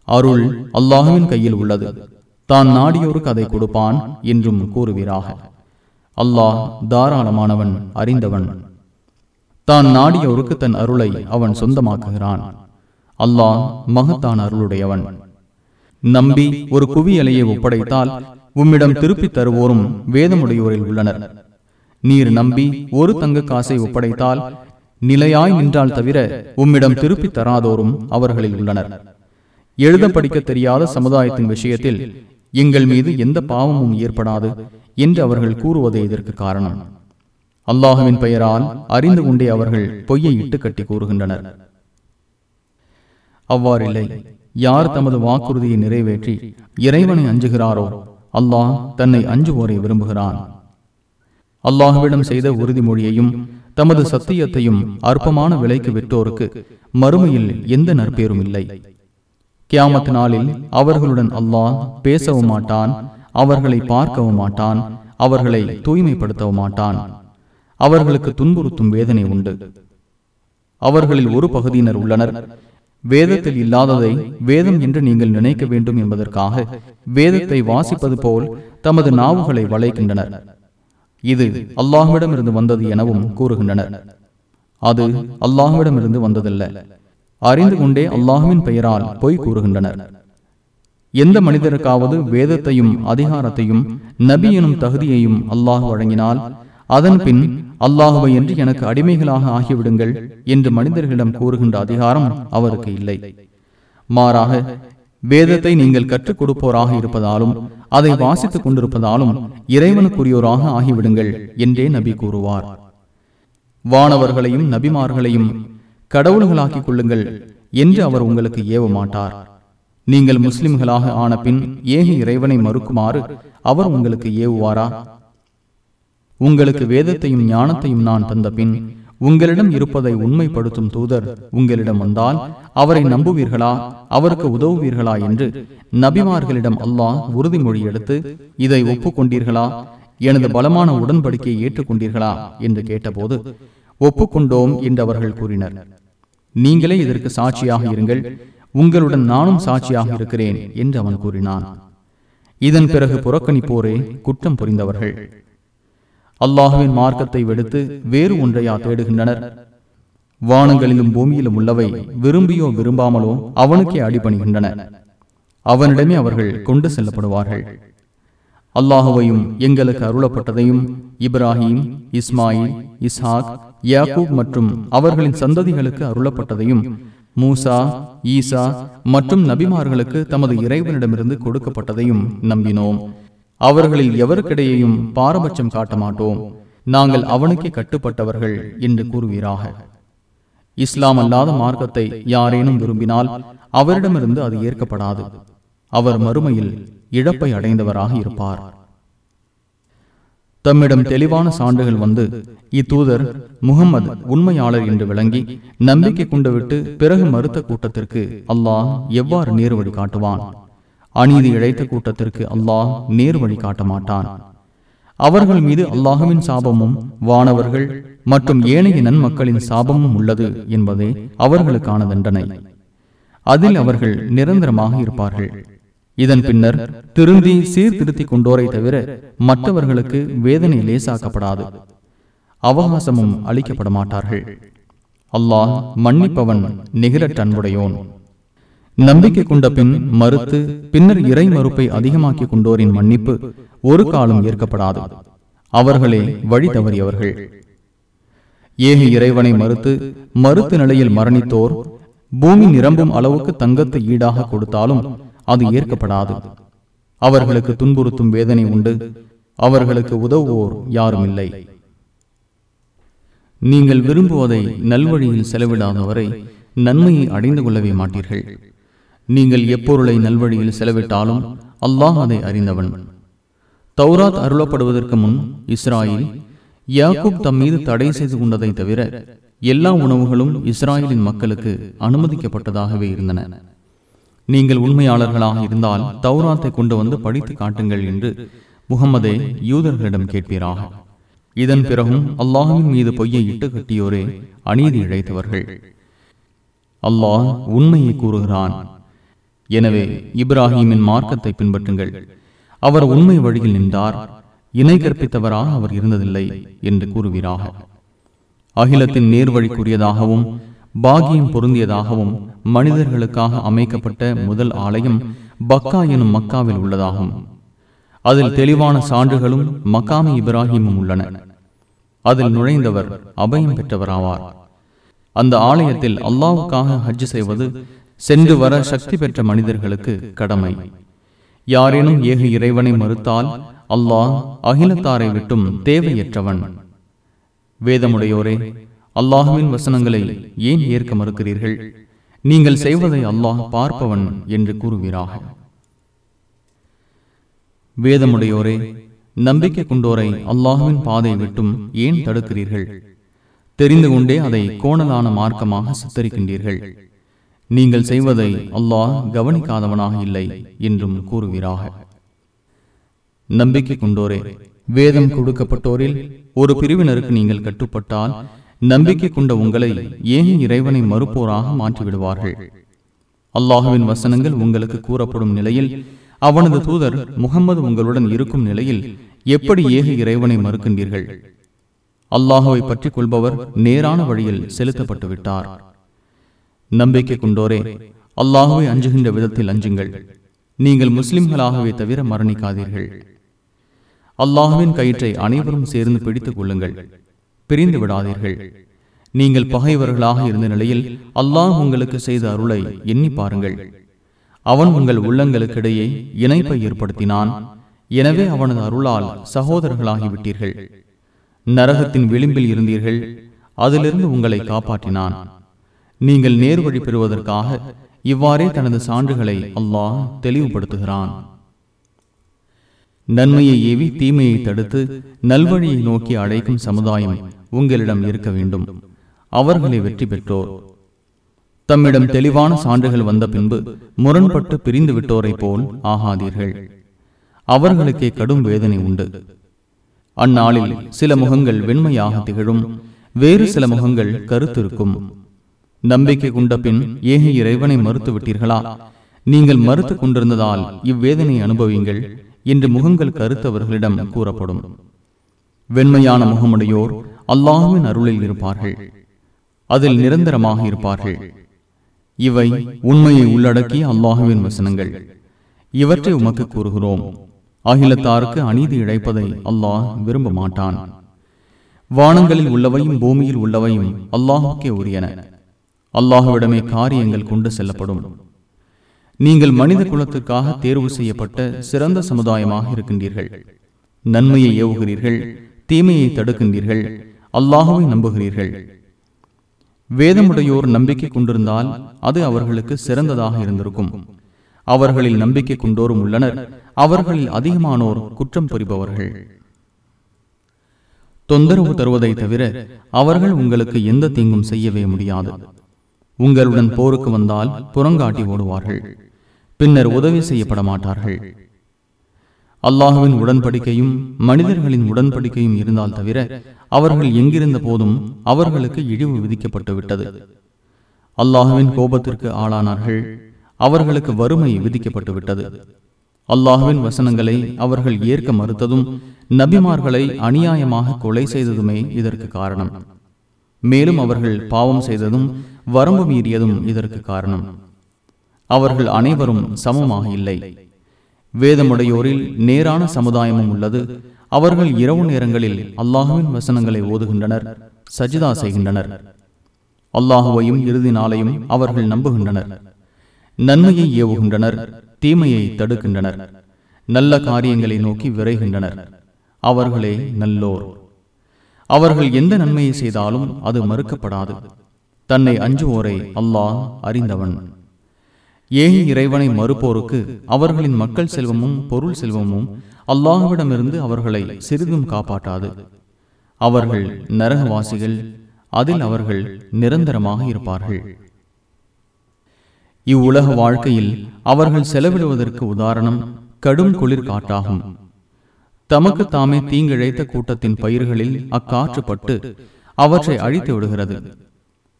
அருள் அல்லாஹுவின் கையில் உள்ளது. தான் நாடியோருக்கு அதை கொடுப்பான் என்றும் கூறுவீராக. அல்லாஹ் தாராளமானவன் அறிந்தவன். தான் நாடியோருக்கு தன் அருளை அவன் சொந்தமாக்குகிறான். அல்லாஹ் மகத்தான் அருளுடையவன். நம்பி ஒரு குவியலையை ஒப்படைத்தால் உம்மிடம் திருப்பித் தருவோரும் வேதமுடையோரில் உள்ளனர். நீர் நம்பி ஒரு தங்க காசை ஒப்படைத்தால் நிலையாய் நின்றால் தவிர உம்மிடம் திருப்பித் தராதோரும் அவர்களில் உள்ளனர். எழுத படிக்க தெரியாத சமுதாயத்தின் விஷயத்தில் எங்கள் மீது எந்த பாவமும் ஏற்படாது என்று அவர்கள் கூறுவதே இதற்கு காரணம். அல்லாஹுவின் பெயரால் அறிந்து கொண்டே அவர்கள் பொய்யை இட்டு கட்டி கூறுகின்றனர். அவ்வாறில்லை யார் தமது வாக்குறுதியை நிறைவேற்றி இறைவனை அஞ்சுகிறாரோ அல்லாஹ் தன்னை அஞ்சுவோரை விரும்புகிறான். அல்லாஹுவிடம் செய்த உறுதிமொழியையும் தமது சத்தியத்தையும் அற்பமான விலைக்கு விற்றோருக்கு மறுமையில் எந்த நற்பேரும் இல்லை. கியாமத் நாளில் அவர்களுடன் அல்லாஹ் பேசவும் மாட்டான் அவர்களை பார்க்கவும் மாட்டான் அவர்களை தூய்மைப்படுத்தவும் மாட்டான். அவர்களுக்கு துன்புறுத்தும் வேதனை உண்டு. அவர்களில் ஒரு பகுதியினர் உள்ளனர். வேதத்தில் இல்லாததை வேதம் என்று நீங்கள் நினைக்க வேண்டும் என்பதற்காக வேதத்தை வாசிப்பது போல் தமது நாவுகளை வளைக்கின்றனர். இது அல்லாஹுவிடமிருந்து வந்தது எனவும் கூறுகின்றனர். அது அல்லாஹுவிடமிருந்து வந்ததல்ல. அறிந்து கொண்டே அல்லாஹுவின் பெயரால் பொய் கூறுகின்றனர். எந்த மனிதருக்காவது வேதத்தையும் அதிகாரத்தையும் நபி எனும் தகுதியையும் அல்லாஹ் வழங்கினால் அதன் பின் அல்லாஹுவை என்று எனக்கு அடிமைகளாக ஆகிவிடுங்கள் என்று மனிதர்களிடம் கூறுகின்ற அதிகாரம் அவருக்கு இல்லை. மாறாக வேதத்தை நீங்கள் கற்றுக் கொடுப்போராக இருப்பதாலும் அதை வாசித்துக் கொண்டிருப்பதாலும் இறைவனுக்குரியோராக ஆகிவிடுங்கள் என்றே நபி கூறுவார். வானவர்களையும் நபிமார்களையும் கடவுள்களாக்கிக் கொள்ளுங்கள் என்று அவர் உங்களுக்கு ஏவ மாட்டார் நீங்கள் முஸ்லிம்களாக ஆன பின் ஏக இறைவனை மறுக்குமாறு அவர் உங்களுக்கு ஏவுவாரா? உங்களுக்கு வேதத்தையும் ஞானத்தையும் நான் தந்த பின் உங்களிடம் இருப்பதை உண்மைப்படுத்தும் தூதர் உங்களிடம் வந்தால் அவரை நம்புவீர்களா? அவருக்கு உதவுவீர்களா? என்று நபிமார்களிடம் அல்லாஹ் உறுதிமொழி எடுத்து இதை ஒப்புக்கொண்டீர்களா? எனது பலமான உடன்படிக்கையை ஏற்றுக்கொண்டீர்களா? என்று கேட்டபோது ஒப்புக்கொண்டோம் என்று அவர்கள் கூறினர். நீங்களே இதற்கு சாட்சியாக இருங்கள். உங்களுடன் நானும் சாட்சியாக இருக்கிறேன் என்று அவன் கூறினான். இதன் பிறகு புறக்கணிப்போரே குற்றம் புரிந்தவர்கள். அல்லாஹுவின் மார்க்கத்தை வெடுத்து வேறு ஒன்றையா தேடுகின்றனர். வானங்களிலும் பூமியிலும் உள்ளவை விரும்பியோ விரும்பாமலோ அவனுக்கே அடிபணிகின்றன. அவனிடமே அவர்கள் கொண்டு செல்லப்படுவார்கள். அல்லாஹுவையும் எங்களுக்கு அருளப்பட்டதையும் இப்ராஹிம் இஸ்மாயில் இஸ்ஹாக் யாக்கூப் மற்றும் அவர்களின் சந்ததிகளுக்கு அருளப்பட்டதையும் மூசா ஈசா மற்றும் நபிமார்களுக்கு தமது இறைவனிடமிருந்து கொடுக்கப்பட்டதையும் நம்பினோம். அவர்களில் எவருக்கிடையையும் பாரபட்சம் காட்ட மாட்டோம். நாங்கள் அவனுக்கே கட்டுப்பட்டவர்கள் என்று கூறுவீராக. இஸ்லாம் அல்லாத மார்க்கத்தை யாரேனும் விரும்பினால் அவரிடமிருந்து அது ஏற்கப்படாது. அவர் மறுமையில் இழப்பை அடைந்தவராக இருப்பார். தம்மிடம் தெளிவான சான்றுகள் வந்து இத்தூதர் முகம்மது உண்மையாளர் என்று விளங்கி நம்பிக்கை கொண்டுவிட்டு பிறகு மறுத்த கூட்டத்திற்கு அல்லாஹ் எவ்வாறு நேர்வழி காட்டுவான்? அநீதி இழைத்த கூட்டத்திற்கு அல்லாஹ் நேர்வழி காட்ட மாட்டான் அவர்கள் மீது அல்லாஹுவின் சாபமும் வானவர்கள் மற்றும் ஏனைய நன்மக்களின் சாபமும் உள்ளது என்பதே அவர்களுக்கான தண்டனை அதில் அவர்கள் நிரந்தரமாக இருப்பார்கள். இதன் பின்னர் திருந்தி சீர்திருத்திக் கொண்டோரை தவிர மற்றவர்களுக்கு வேதனை லேசாக்கப்படாது. அவகாசமும் அளிக்கப்பட மாட்டார்கள் அல்லாஹ் மன்னிப்பவன் நிகரற்ற தன்புடையோன் நம்பிக்கை கொண்ட பின் மறுத்து பின்னர் இறை மறுப்பை அதிகமாக்கி கொண்டோரின் மன்னிப்பு ஒரு காலம் ஏற்கப்படாது. அவர்களே வழி தவறியவர்கள். ஏக இறைவனை மறுத்து மறுத்த நிலையில் மரணித்தோர் பூமி நிரம்பும் அளவுக்கு தங்கத்தை ஈடாக கொடுத்தாலும் அது ஏற்கப்படாது. அவர்களுக்கு துன்புறுத்தும் வேதனை உண்டு. அவர்களுக்கு உதவுவோர் யாரும் இல்லை. நீங்கள் விரும்புவதை நல்வழியில் செலவிடாதவரை நன்மையை அடைந்து கொள்ளவே மாட்டீர்கள். நீங்கள் எப்பொருளை நல்வழியில் செலவிட்டாலும் அல்லாஹ் அதை அறிந்தவன். தௌராத் அருளப்படுவதற்கு முன் இஸ்ராயில் யாக்கூப் தம் மீது தடை செய்து கொண்டதை தவிர எல்லா உணவுகளும் இஸ்ராயலின் மக்களுக்கு அனுமதிக்கப்பட்டதாகவே இருந்தன. நீங்கள் உண்மையாளர்களாக இருந்தால் தௌராத்தை கொண்டு வந்து படித்து காட்டுங்கள் என்று முகமதே யூதர்களிடம் கேட்பீராக. இதன் பிறகும் அல்லாஹின் மீது பொய்யை இட்டு கட்டியோரே அநீதி இழைத்தவர்கள். அல்லாஹ் உண்மையை கூறுகிறான். எனவே இப்ராஹிமின் மார்க்கத்தை பின்பற்றுங்கள். அவர் உண்மை வழியில் நின்றார். இணை கற்பித்தவராக அவர் இருந்ததில்லை என்று கூறுவீராக. அகிலத்தின் நேர்வழிக்குரியதாகவும் பாகியம் பொருந்தியதாகவும் மனிதர்களுக்காக அமைக்கப்பட்ட முதல் ஆலயம் பக்கா எனும் மக்காவில் உள்ளதாகும். அதில் தெளிவான சான்றுகளும் மக்காமி இப்ராஹிமும் உள்ளன. அதில் நுழைந்தவர் அபயம் பெற்றவராவார். அந்த ஆலயத்தில் அல்லாவுக்காக ஹஜ் செய்வது சென்று வர சக்தி பெற்ற மனிதர்களுக்கு கடமை. யாரேனும் ஏக இறைவனை மறுத்தால் அல்லாஹ் அகிலத்தாரை விட்டும் தேவையற்றவன். வேதமுடையோரே அல்லாஹுவின் வசனங்களை ஏன் ஏற்க மறுக்கிறீர்கள்? நீங்கள் செய்வதை அல்லாஹ் பார்ப்பவன் என்று கூறுவீராக. வேதமுடையோரே நம்பிக்கை கொண்டோரை அல்லாஹுவின் பாதை விட்டும் ஏன் தடுக்கிறீர்கள்? தெரிந்து கொண்டே அதை கோணலான மார்க்கமாக சித்தரிக்கின்றீர்கள். நீங்கள் செய்வதை அல்லாஹ் கவனிக்காதவனாக இல்லை என்றும் கூறுகிறாக நம்பிக்கை கொண்டோரே வேதம் கொடுக்கப்பட்டோரில் ஒரு பிரிவினருக்கு நீங்கள் கட்டுப்பட்டால் நம்பிக்கை கொண்ட உங்களை ஏன் இறைவனை மறுப்போராக மாற்றிவிடுவார்கள்? அல்லாஹுவின் வசனங்கள் உங்களுக்கு கூறப்படும் நிலையில் அவனது தூதர் முகம்மது உங்களுடன் இருக்கும் நிலையில் எப்படி ஏக இறைவனை மறுக்கின்றீர்கள்? அல்லாஹுவை பற்றி கொள்பவர் நேரான வழியில் செலுத்தப்பட்டு விட்டார் நம்பிக்கை கொண்டோரே அல்லாஹுவை அஞ்சுகின்ற விதத்தில் அஞ்சுங்கள். நீங்கள் முஸ்லிம்களாகவே தவிர மரணிக்காதீர்கள். அல்லாஹுவின் கயிற்றை அனைவரும் சேர்ந்து பிடித்துக் கொள்ளுங்கள் பிரிந்து விடாதீர்கள். நீங்கள் பகைவர்களாக இருந்த நிலையில் அல்லாஹ் உங்களுக்கு செய்த அருளை எண்ணி பாருங்கள். அவன் உங்கள் உள்ளங்களுக்கிடையே இணைப்பை ஏற்படுத்தினான். எனவே அவனது அருளால் சகோதரர்களாகிவிட்டீர்கள். நரகத்தின் விளிம்பில் இருந்தீர்கள். அதிலிருந்து உங்களை காப்பாற்றினான். நீங்கள் நேர்வழி பெறுவதற்காக இவ்வாறே தனது சான்றுகளை அல்லாஹ் தெளிவுபடுத்துகிறான். நன்மையை ஏவி தீமையை தடுத்து நல்வழியை நோக்கி அழைக்கும் சமுதாயம் உங்களிடம் இருக்க வேண்டும். அவர்களை வெற்றி பெற்றோர். தம்மிடம் தெளிவான சான்றுகள் வந்த பின்பு முரண்பட்டு பிரிந்து விட்டோரை போல் ஆகாதீர்கள். அவர்களுக்கே கடும் வேதனை உண்டு. அந்நாளில் சில முகங்கள் வெண்மையாக திகழும் வேறு சில முகங்கள் கருத்திருக்கும். நம்பிக்கை கொண்ட பின் ஏக இறைவனை மறுத்து விட்டீர்களா நீங்கள் மறுத்து கொண்டிருந்ததால் இவ்வேதனை அனுபவியுங்கள் என்று முகங்கள் கருத்தவர்களிடம் கூறப்படும். வெண்மையான முகமுடையோர் அல்லாஹுவின் அருளில் இருப்பார்கள். அதில் நிரந்தரமாக இருப்பார்கள். இவை உண்மையை உள்ளடக்கிய அல்லாஹுவின் வசனங்கள். இவற்றை உமக்கு கூறுகிறோம். அகிலத்தாருக்கு அநீதி இழைப்பதை அல்லாஹ் விரும்ப மாட்டான் வானங்களில் உள்ளவையும் பூமியில் உள்ளவையும் அல்லாஹுக்கே உரியன. அல்லாஹுவிடமே காரியங்கள் கொண்டு செல்லப்படும். நீங்கள் மனித குலத்திற்காக தேர்வு செய்யப்பட்ட சிறந்த சமுதாயமாக இருக்கின்றீர்கள். நன்மையை ஏவுகிறீர்கள் தீமையை தடுக்கின்றீர்கள் அல்லாஹுவை நம்புகிறீர்கள். வேதமுடையோர் நம்பிக்கை கொண்டிருந்தால் அது அவர்களுக்கு சிறந்ததாக இருந்திருக்கும். அவர்களில் நம்பிக்கை கொண்டோரும் உள்ளனர் அவர்களில் அதிகமானோர் குற்றம் புரிபவர்கள். தொந்தரவு தருவதை தவிர அவர்கள் உங்களுக்கு எந்த தீங்கும் செய்யவே முடியாது. உங்களுடன் போருக்கு வந்தால் புறங்காட்டி ஓடுவார்கள். பின்னர் உதவி செய்யப்பட மாட்டார்கள் அல்லாஹுவின் உடன்படிக்கையும் மனிதர்களின் உடன்படிக்கையும் இருந்தால் தவிர அவர்கள் எங்கிருந்த போதும் அவர்களுக்கு இழிவு விதிக்கப்பட்டு விட்டது. அல்லாஹுவின் கோபத்திற்கு ஆளானார்கள். அவர்களுக்கு வறுமை விதிக்கப்பட்டு விட்டது. அல்லாஹுவின் வசனங்களை அவர்கள் ஏற்க மறுத்ததும் நபிமார்களை அநியாயமாக கொலை செய்ததுமே இதற்கு காரணம். மேலும் அவர்கள் பாவம் செய்ததும் வரம்பு மீறியதும் இதற்கு காரணம். அவர்கள் அனைவரும் சமமாக இல்லை. வேதமுடையோரில் நேரான சமுதாயமும் உள்ளது. அவர்கள் இரவு நேரங்களில் அல்லாஹுவின் வசனங்களை ஓதுகின்றனர் சஜிதா செய்கின்றனர். அல்லாஹுவையும் இறுதி நாளையும் அவர்கள் நம்புகின்றனர். நன்மையை ஏவுகின்றனர் தீமையை தடுக்கின்றனர். நல்ல காரியங்களை நோக்கி விரைகின்றனர். அவர்களே நல்லோர். அவர்கள் எந்த நன்மையை செய்தாலும் அது மறுக்கப்படாது. தன்னை அஞ்சுவோரை அல்லாஹ் அறிந்தவன். ஏகி இறைவனை மறுப்போருக்கு அவர்களின் மக்கள் செல்வமும் பொருள் செல்வமும் அல்லாஹுவிடமிருந்து அவர்களை சிறிதும் காப்பாற்றாது. அவர்கள் நரகவாசிகள் அதில் அவர்கள் நிரந்தரமாக இருப்பார்கள். இவ்வுலக வாழ்க்கையில் அவர்கள் செலவிடுவதற்கு உதாரணம் கடும் குளிர்காட்டாகும் தமக்கு தாமே தீங்கிழைத்த கூட்டத்தின் பயிர்களில் அக்காற்றுப்பட்டு அவற்றை அழித்து விடுகிறது.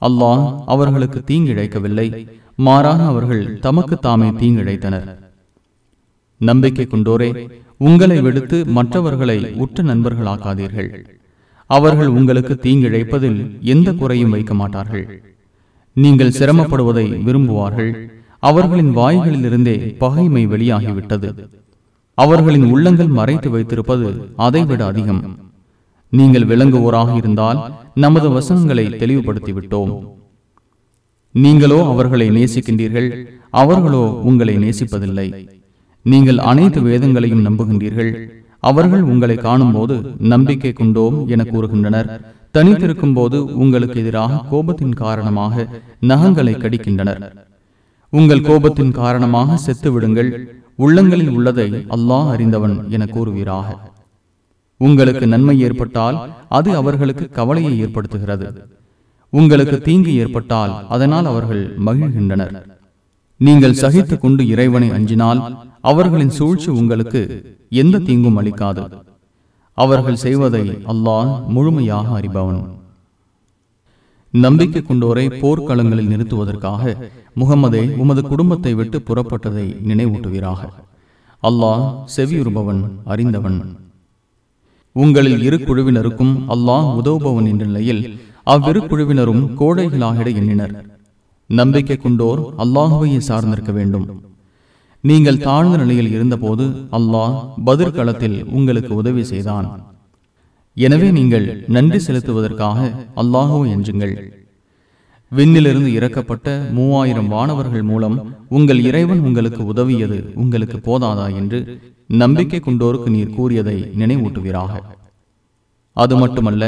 அல்லாஹ் அவர்களுக்கு தீங்கிழைக்கவில்லை. மாறாக அவர்கள் தமக்கு தாமே தீங்கிழைத்தனர். நம்பிக்கை கொண்டோரே உங்களை விடுத்து மற்றவர்களை உற்ற நண்பர்களாக்காதீர்கள். அவர்கள் உங்களுக்கு தீங்கிழைப்பதில் எந்த குறையும் வைக்க மாட்டார்கள். நீங்கள் சிரமப்படுவதை விரும்புவார்கள். அவர்களின் வாய்களிலிருந்தே பகைமை வெளியாகிவிட்டது. அவர்களின் உள்ளங்கள் மறைத்து வைத்திருப்பது அதைவிட அதிகம். நீங்கள் விளங்குவோராக இருந்தால் நமது வசனங்களை தெளிவுபடுத்திவிட்டோம். நீங்களோ அவர்களை நேசிக்கின்றீர்கள் அவர்களோ உங்களை நேசிப்பதில்லை. நீங்கள் அனைத்து வேதங்களையும் நம்புகின்றீர்கள் அவர்கள் உங்களை காணும்போது நம்பிக்கை கொண்டோம் என கூறுகின்றனர். தனித்திருக்கும் போது உங்களுக்கு எதிராக கோபத்தின் காரணமாக நகங்களை கடிக்கின்றனர். உங்கள் கோபத்தின் காரணமாக செத்து விடுங்கள் உள்ளங்களில் உள்ளதை அல்லாஹ் அறிந்தவன் என கூறுவீராக. உங்களுக்கு நன்மை ஏற்பட்டால் அது அவர்களுக்கு கவலையை ஏற்படுத்துகிறது. உங்களுக்கு தீங்கு ஏற்பட்டால் அதனால் அவர்கள் மகிழ்கின்றனர். நீங்கள் சகித்துக் கொண்டு இறைவனை அஞ்சினால் அவர்களின் சூழ்ச்சி உங்களுக்கு எந்த தீங்கும் அளிக்காது. அவர்கள் செய்வதை அல்லாஹ் முழுமையாக அறிபவன். நம்பிக்கை கொண்டோரை போர்க்களங்களில் நிறுத்துவதற்காக முகமதே உமது குடும்பத்தை விட்டு புறப்பட்டதை நினைவூட்டுவீராக. அல்லாஹ் செவியுறுபவன் அறிந்தவன். உங்களில் இரு குழுவினருக்கும் அல்லாஹ் உதவுபவன் என்ற நிலையில் அவ்விரு குழுவினரும் கோடைகளாகிட எண்ணினர். நம்பிக்கை கொண்டோர் அல்லாஹுவையே சார்ந்திருக்க வேண்டும். நீங்கள் தாழ்ந்த நிலையில் இருந்தபோது அல்லாஹ் பதிர்களத்தில் உங்களுக்கு உதவி செய்தான். எனவே நீங்கள் நன்றி செலுத்துவதற்காக அல்லாஹோ என்றுங்கள் விண்ணிலிருந்து இறக்கப்பட்ட மூவாயிரம் வானவர்கள் மூலம் உங்கள் இறைவன் உங்களுக்கு உதவியது உங்களுக்கு போதாதா என்று நம்பிக்கை கொண்டோருக்கு நீர் கூறியதை நினைவூட்டுவீராக. அது மட்டுமல்ல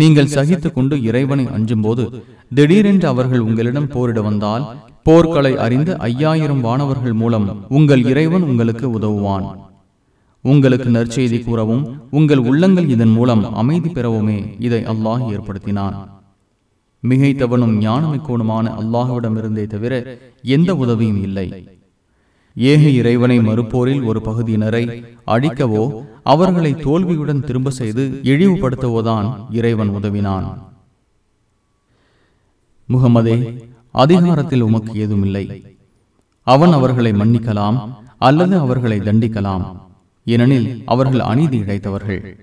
நீங்கள் சகித்துக் கொண்டு இறைவனை அஞ்சும்போது திடீரென்று அவர்கள் உங்களிடம் போரிட வந்தால் போர்க்களை அறிந்து ஐயாயிரம் வானவர்கள் மூலம் உங்கள் இறைவன் உங்களுக்கு உதவுவான். உங்களுக்கு நற்செய்தி கூறவும் உங்கள் உள்ளங்கள் இதன் மூலம் அமைதி பெறவுமே இதை அல்லாஹ் ஏற்படுத்தினான். மிகைத்தவனும் ஞானமிக்கோனுமான அல்லாஹுவிடமிருந்தே தவிர எந்த உதவியும் இல்லை. ஏக இறைவனை மறுப்போரில் ஒரு பகுதியினரை அழிக்கவோ அவர்களை தோல்வியுடன் திரும்ப செய்து இழிவுபடுத்தவோதான் இறைவன் உதவினான். முகமதே அதிகாரத்தில் உமக்கு ஏதுமில்லை. அவன் அவர்களை மன்னிக்கலாம் அல்லது அவர்களை தண்டிக்கலாம். ஏனெனில் அவர்கள் அநீதி இழைத்தவர்கள்.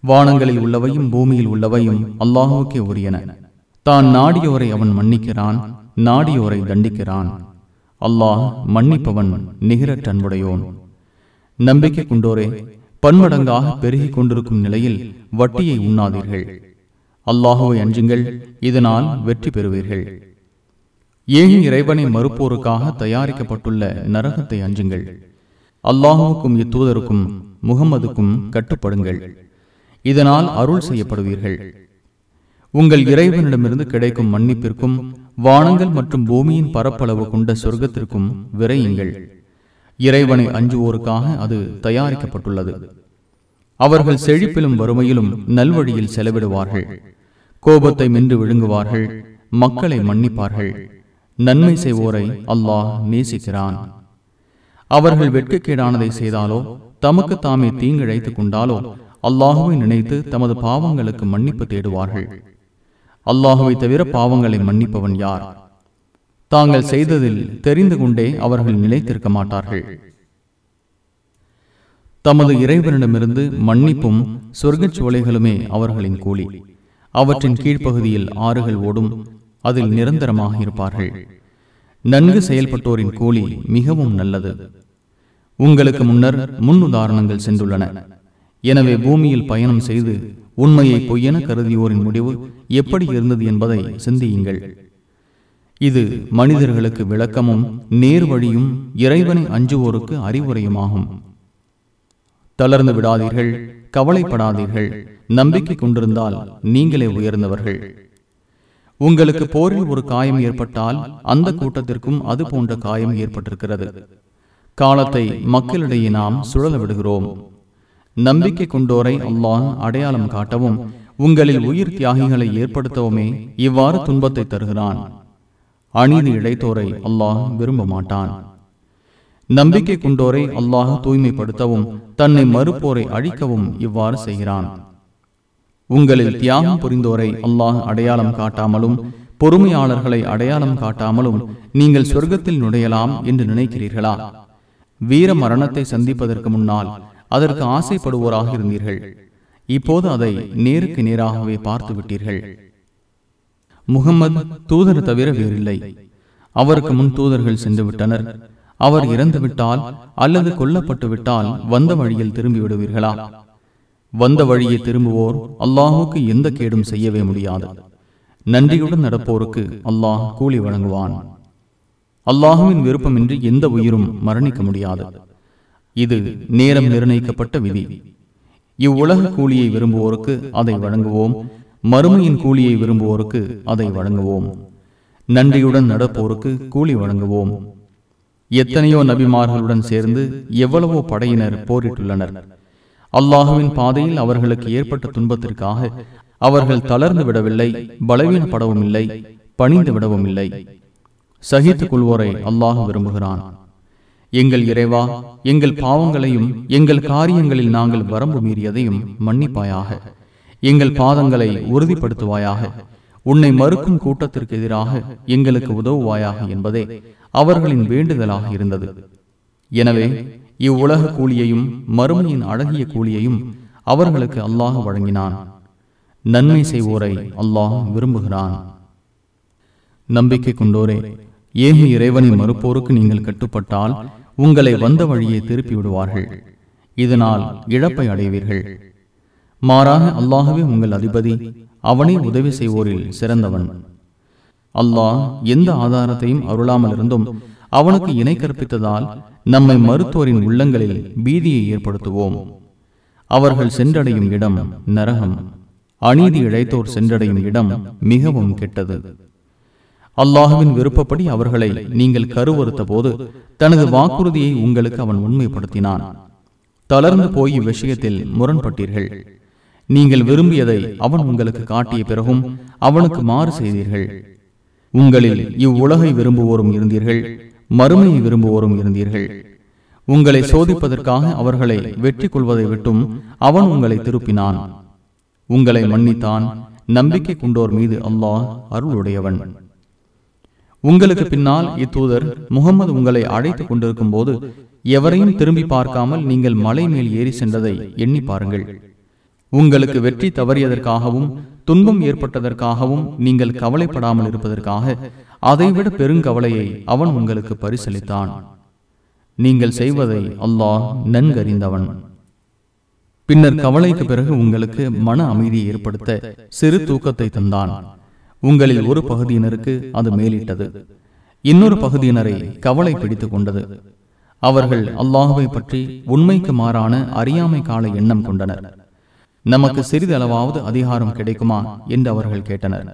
வானங்களில் உள்ளவையும் பூமியில் உள்ளவையும் அல்லாஹுக்கே உரியன. தான் நாடியோரை அவன் மன்னிக்கிறான் நாடியோரை தண்டிக்கிறான். அல்லாஹ் மன்னிப்பவன் நிகரற்ற அன்புடையோன். நம்பிக்கை கொண்டோரே பன்மடங்காக பெருகிக் கொண்டிருக்கும் நிலையில் வட்டியை உண்ணாதீர்கள். அல்லாஹுவை அஞ்சுங்கள் இதனால் வெற்றி பெறுவீர்கள். ஏழு இறைவனை மறுப்போருக்காக தயாரிக்கப்பட்டுள்ள நரகத்தை அஞ்சுங்கள். அல்லாஹுவுக்கும் இத்தூதருக்கும் முகமதுக்கும் கட்டுப்படுங்கள். இதனால் அருள் செய்யப்படுவீர்கள். உங்கள் இறைவனிடமிருந்து கிடைக்கும் மன்னிப்பிற்கும் வானங்கள் மற்றும் பூமியின் பரப்பளவு கொண்ட சொர்க்கத்திற்கும் விரையுங்கள். இறைவனை அஞ்சுவோருக்காக அது தயாரிக்கப்பட்டுள்ளது. அவர்கள் செழிப்பிலும் வறுமையிலும் நல்வழியில் செலவிடுவார்கள். கோபத்தை மென்று விழுங்குவார்கள். மக்களை மன்னிப்பார்கள். நன்மை செய்வோரை அல்லாஹ் நேசிக்கிறான். அவர்கள் வெட்கக்கேடானதை செய்தாலோ தமக்கு தாமே தீங்கிழைத்துக் கொண்டாலோ அல்லாஹுவை நினைத்து தமது பாவங்களுக்கு மன்னிப்பு தேடுவார்கள். அல்லாஹுவை தவிர பாவங்களை மன்னிப்பவன் யார்? தாங்கள் செய்ததில் தெரிந்து கொண்டே அவர்கள் நிலைத்திருக்க மாட்டார்கள். தமது இறைவனிடமிருந்து மன்னிப்பும் சொர்க்கச் சோலைகளுமே அவர்களின் கூலி. அவற்றின் கீழ்ப்பகுதியில் ஆறுகள் ஓடும் அதில் நிரந்தரமாக இருப்பார்கள். நன்கு செயல்பட்டோரின் கூலி மிகவும் நல்லது. உங்களுக்கு முன்னர் முன் உதாரணங்கள் சென்றுள்ளன. எனவே பூமியில் பயணம் செய்து உண்மையை பொய்யென கருதியோரின் முடிவு எப்படி இருந்தது என்பதை சிந்தியுங்கள். இது மனிதர்களுக்கு விளக்கமும் நேர் வழியும் இறைவனை அஞ்சுவோருக்கு அறிவுரையுமாகும். தளர்ந்து விடாதீர்கள் கவலைப்படாதீர்கள் நம்பிக்கை கொண்டிருந்தால் நீங்களே உயர்ந்தவர்கள். உங்களுக்கு போரில் ஒரு காயம் ஏற்பட்டால் அந்த கூட்டத்திற்கும் அது போன்ற காயம் ஏற்பட்டிருக்கிறது. காலத்தை மக்களிடையே நாம் சுழல விடுகிறோம். நம்பிக்கை கொண்டோரை அல்லாஹ் அடையாளம் காட்டவும் உங்களில் உயிர் தியாகிகளை ஏற்படுத்தவுமே இவ்வாறு துன்பத்தை தருகிறான். அநீதி இழைத்தோரை அல்லாஹ் விரும்ப மாட்டான் நம்பிக்கை கொண்டோரை அல்லாஹ் தூய்மைப்படுத்தவும் தன்னை மறுப்போரை அழிக்கவும் இவ்வாறு செய்கிறான். உங்களில் தியாகம் புரிந்தோரை அல்லாஹ் அடையாளம் காட்டாமலும் பொறுமையாளர்களை அடையாளம் காட்டாமலும் நீங்கள் சொர்க்கத்தில் நுழையலாம் என்று நினைக்கிறீர்களா? வீர மரணத்தை சந்திப்பதற்கு முன்னால் அதற்கு ஆசைப்படுவோராக இருந்தீர்கள் இப்போது அதை நேருக்கு நேராகவே பார்த்து விட்டீர்கள் முகம்மது தூதர் தவிர வேறில்லை. அவருக்கு முன் தூதர்கள் சென்று விட்டனர். அவர் இறந்துவிட்டால் அல்லது கொல்லப்பட்டு விட்டால் வந்த வழியில் திரும்பி விடுவீர்களா? வந்த வழியை திரும்புவோர் அல்லாஹுக்கு எந்த கேடும் செய்யவே முடியாது. நன்றியுடன் நடப்போருக்கு அல்லாஹ் கூலி வழங்குவான். அல்லாஹுவின் விருப்பமின்றி எந்த உயிரும் மரணிக்க முடியாது. இது நேரம் நிர்ணயிக்கப்பட்ட விதி. இவ்வுலக கூலியை விரும்புவோருக்கு அதை வழங்குவோம். மறுமையின் கூலியை விரும்புவோருக்கு அதை வழங்குவோம். நன்றியுடன் நடப்போருக்கு கூலி வழங்குவோம். எத்தனையோ நபிமார்களுடன் சேர்ந்து எவ்வளவோ படையினர் போரிட்டுள்ளனர். அல்லாஹுவின் பாதையில் அவர்களுக்கு ஏற்பட்ட துன்பத்திற்காக அவர்கள் தளர்ந்து விடவில்லை பலவீனப்படவும் இல்லை பணிந்து விடவும் இல்லை சகித்துக் கொள்வோரை அல்லாஹ் விரும்புகிறான். எங்கள் இறைவா எங்கள் பாவங்களையும் எங்கள் காரியங்களில் நாங்கள் வரம்பு மீறியதையும் மன்னிப்பாயாக. எங்கள் பாதங்களை உறுதிப்படுத்துவாயாக. உன்னை மறுக்கும் கூட்டத்திற்கு எதிராக எங்களுக்கு உதவுவாயாக என்பதே அவர்களின் வேண்டுதலாக இருந்தது. எனவே இவ்வுலக கூலியையும் மறுமையின் அழகிய கூலியையும் அவர்களுக்கு அல்லாஹ் வழங்கினான். நன்மை செய்வோரை அல்லாஹ் விரும்புகிறான். நம்பிக்கை கொண்டோரே ஏக இறைவனை மறுப்போருக்கு நீங்கள் கட்டுப்பட்டால் உங்களை வந்த வழியை திருப்பி விடுவார்கள் இதனால் இழப்பை அடைவீர்கள். மாறாக அல்லாஹுவே உங்கள் அதிபதி அவனே உதவி செய்வோரில் சிறந்தவன். அல்லாஹ் எந்த ஆதாரத்தையும் அருளாமல் இருந்தும் அவனுக்கு இணை கற்பித்ததால் நம்மை மருத்துவரின் உள்ளங்களில் பீதியை ஏற்படுத்துவோம். அவர்கள் சென்றடையும் இடம் நரகம். அநீதி இழைத்தோர் சென்றடையும் இடம் மிகவும் கெட்டது. அல்லாஹுவின் விருப்பப்படி அவர்களை நீங்கள் கருவறுத்த போது தனது வாக்குறுதியை உங்களுக்கு அவன் உண்மைப்படுத்தினான். தளர்ந்து போய் இவ்விஷயத்தில் முரண்பட்டீர்கள். நீங்கள் விரும்பியதை அவன் உங்களுக்கு காட்டிய பிறகும் அவனுக்கு மாறு செய்தீர்கள். உங்களில் இவ்வுலகை விரும்புவோரும் இருந்தீர்கள் மறுமையை விரும்புவோரும் இருந்தீர்கள். உங்களை சோதிப்பதற்காக அவர்களை வெற்றி கொள்வதை விட்டும் அவன் உங்களை திருப்பினான். உங்களை மன்னித்தான் நம்பிக்கை கொண்டோர் மீது அல்லாஹ் அருளுடையவன். உங்களுக்கு பின்னால் இத்தூதர் முகமது உங்களை அழைத்துக் கொண்டிருக்கும் போது எவரையும் திரும்பி பார்க்காமல் நீங்கள் மலை மேல் ஏறி சென்றதை எண்ணி பாருங்கள். உங்களுக்கு வெற்றி தவறியதற்காகவும் துன்பம் ஏற்பட்டதற்காகவும் நீங்கள் கவலைப்படாமல் இருப்பதற்காக அதைவிட பெருங்கவலையை அவன் உங்களுக்கு பரிசளித்தான். நீங்கள் செய்வதை அல்லாஹ் நன்கறிந்தவன். பின்னர் கவலைக்கு பிறகு உங்களுக்கு மன அமைதியை ஏற்படுத்த சிறு தூக்கத்தை தந்தான். உங்களில் ஒரு பகுதியினருக்கு அது மேலிட்டது. இன்னொரு பகுதியினரை கவலை பிடித்துக் கொண்டது அவர்கள் அல்லாஹுவை பற்றி உண்மைக்கு மாறான அறியாமை கால எண்ணம் கொண்டனர். நமக்கு சிறிதளவாவது அதிகாரம் கிடைக்குமா என்று அவர்கள் கேட்டனர்.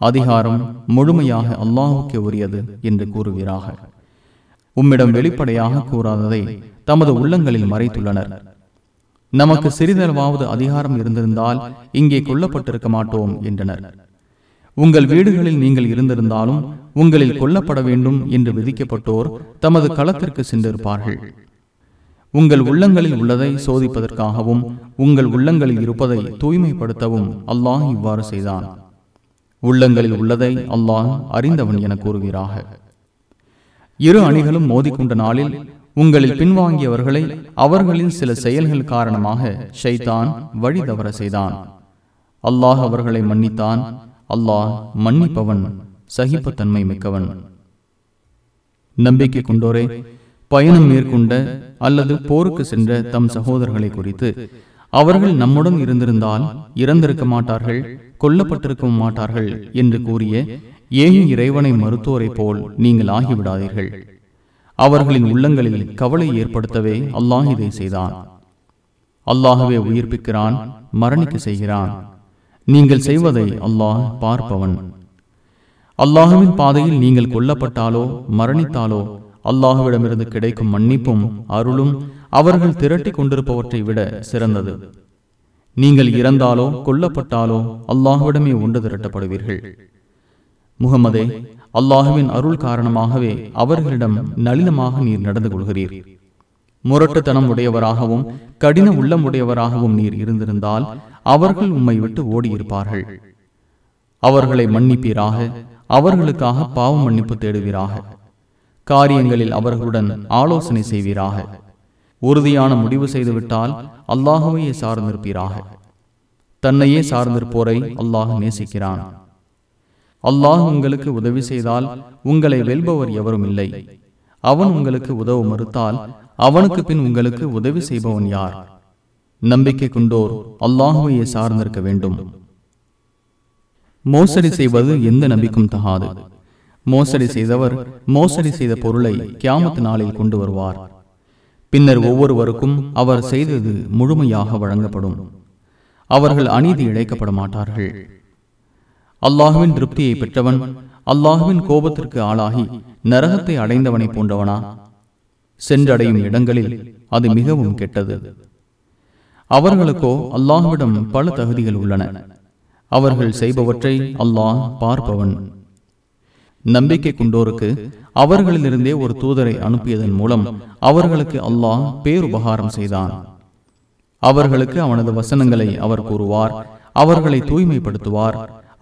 அதிகாரம் முழுமையாக அல்லாஹுக்கு உரியது என்று கூறுகிறாக உம்மிடம் வெளிப்படையாக கூறாததை தமது உள்ளங்களில் மறைத்துள்ளனர். நமக்கு சிறிதளவாவது அதிகாரம் இருந்திருந்தால் இங்கே கொல்லப்பட்டிருக்க மாட்டோம் என்றனர். உங்கள் வீடுகளில் நீங்கள் இருந்திருந்தாலும் உங்களில் கொல்லப்பட வேண்டும் என்று விதிக்கப்பட்டோர் தமது களத்திற்கு சென்றிருப்பார்கள். உங்கள் உள்ளங்களில் உள்ளதை சோதிப்பதற்காகவும் உங்கள் உள்ளங்களில் இருப்பதை தூய்மைப்படுத்தவும் அல்லாஹ் இவ்வாறு செய்தான். உள்ளங்களில் உள்ளதை அல்லாஹ் அறிந்தவன் என கூறுகிறாக. இரு அணிகளும் மோதிக்கொண்ட நாளில் உங்களில் பின்வாங்கியவர்களை அவர்களின் சில செயல்கள் காரணமாக ஷைத்தான் வழி தவற செய்தான். அல்லாஹ் அவர்களை மன்னித்தான். அல்லாஹ் மன்னிப்பவன் சகிப்புத்தன்மை மிக்கவன். நம்பிக்கை கொண்டோரே பயணம் மேற்கொண்ட அல்லது போருக்கு சென்ற தம் சகோதரர்களை குறித்து அவர்கள் நம்முடன் இருந்திருந்தால் இறந்திருக்க மாட்டார்கள் கொல்லப்பட்டிருக்க மாட்டார்கள் என்று கூறிய ஏழு இறைவனை மருத்துவரை போல் நீங்கள் ஆகிவிடாதீர்கள். அவர்களின் உள்ளங்களில் கவலை ஏற்படுத்தவே அல்லாஹ் இதை செய்தான். அல்லாகவே உயிர்ப்பிக்கிறான் மரணிக்க செய்கிறான். நீங்கள் செய்வதை அல்லாஹ் பார்ப்பவன். அல்லாஹுவின் பாதையில் நீங்கள் கொல்லப்பட்டாலோ மரணித்தாலோ அல்லாஹுவிடமிருந்து கிடைக்கும் மன்னிப்பும் அருளும் அவர்கள் திரட்டி கொண்டிருப்பவற்றை விட சிறந்தது. நீங்கள் இறந்தாலோ கொல்லப்பட்டாலோ அல்லாஹுவிடமே ஒன்று திரட்டப்படுவீர்கள். முகமதே அல்லாஹுவின் அருள் காரணமாகவே அவர்களிடம் நளினமாக நீர் நடந்து கொள்கிறீர். முரட்டுத்தனம் உடையவராகவும் கடின உள்ளம் உடையவராகவும் நீர் இருந்திருந்தால் அவர்கள் உம்மை விட்டு ஓடியிருப்பார்கள். அவர்களை மன்னிப்பீராக அவர்களுக்காக பாவ மன்னிப்பு தேடுவீராக. காரியங்களில் அவர்களுடன் ஆலோசனை செய்வீராக. உறுதியான முடிவு செய்துவிட்டால் அல்லாஹுவையே சார்ந்திருப்பீராக. தன்னையே சார்ந்திருப்போரை அல்லாஹ் நேசிக்கிறான். அல்லாஹ் உங்களுக்கு உதவி செய்தால் உங்களை வெல்பவர் எவரும் இல்லை. அவன் உங்களுக்கு உதவ மறுத்தால் அவனுக்கு பின் உங்களுக்கு உதவி செய்பவன் யார்? நம்பிக்கை கொண்டோர் அல்லாஹுவையே சார்ந்திருக்க வேண்டும். மோசடி செய்வது எந்த நம்பிக்கும் தகாது. மோசடி செய்தவர் மோசடி செய்த பொருளை கியாமத்து நாளில் கொண்டு வருவார். பின்னர் ஒவ்வொருவருக்கும் அவர் செய்தது முழுமையாக வழங்கப்படும். அவர்கள் அநீதி இழைக்கப்பட மாட்டார்கள். அல்லாஹுவின் திருப்தியை பெற்றவன் அல்லாஹுவின் கோபத்திற்கு ஆளாகி நரகத்தை அடைந்தவனை போன்றவனா? சென்றடையும் இடங்களில் அது மிகவும் கெட்டது. அவர்களுக்கோ அல்லாஹுவிடம் பல தகுதிகள் உள்ளன. அவர்கள் செய்பவற்றை அல்லாஹ் பார்ப்பவன். நம்பிக்கை கொண்டோருக்கு அவர்களிலிருந்தே ஒரு தூதரை அனுப்பியதன் மூலம் அவர்களுக்கு அல்லாஹ் பேருபகாரம் செய்தான். அவர்களுக்கு அவனது வசனங்களை அவர் கூறுவார் அவர்களை தூய்மைப்படுத்துவார்.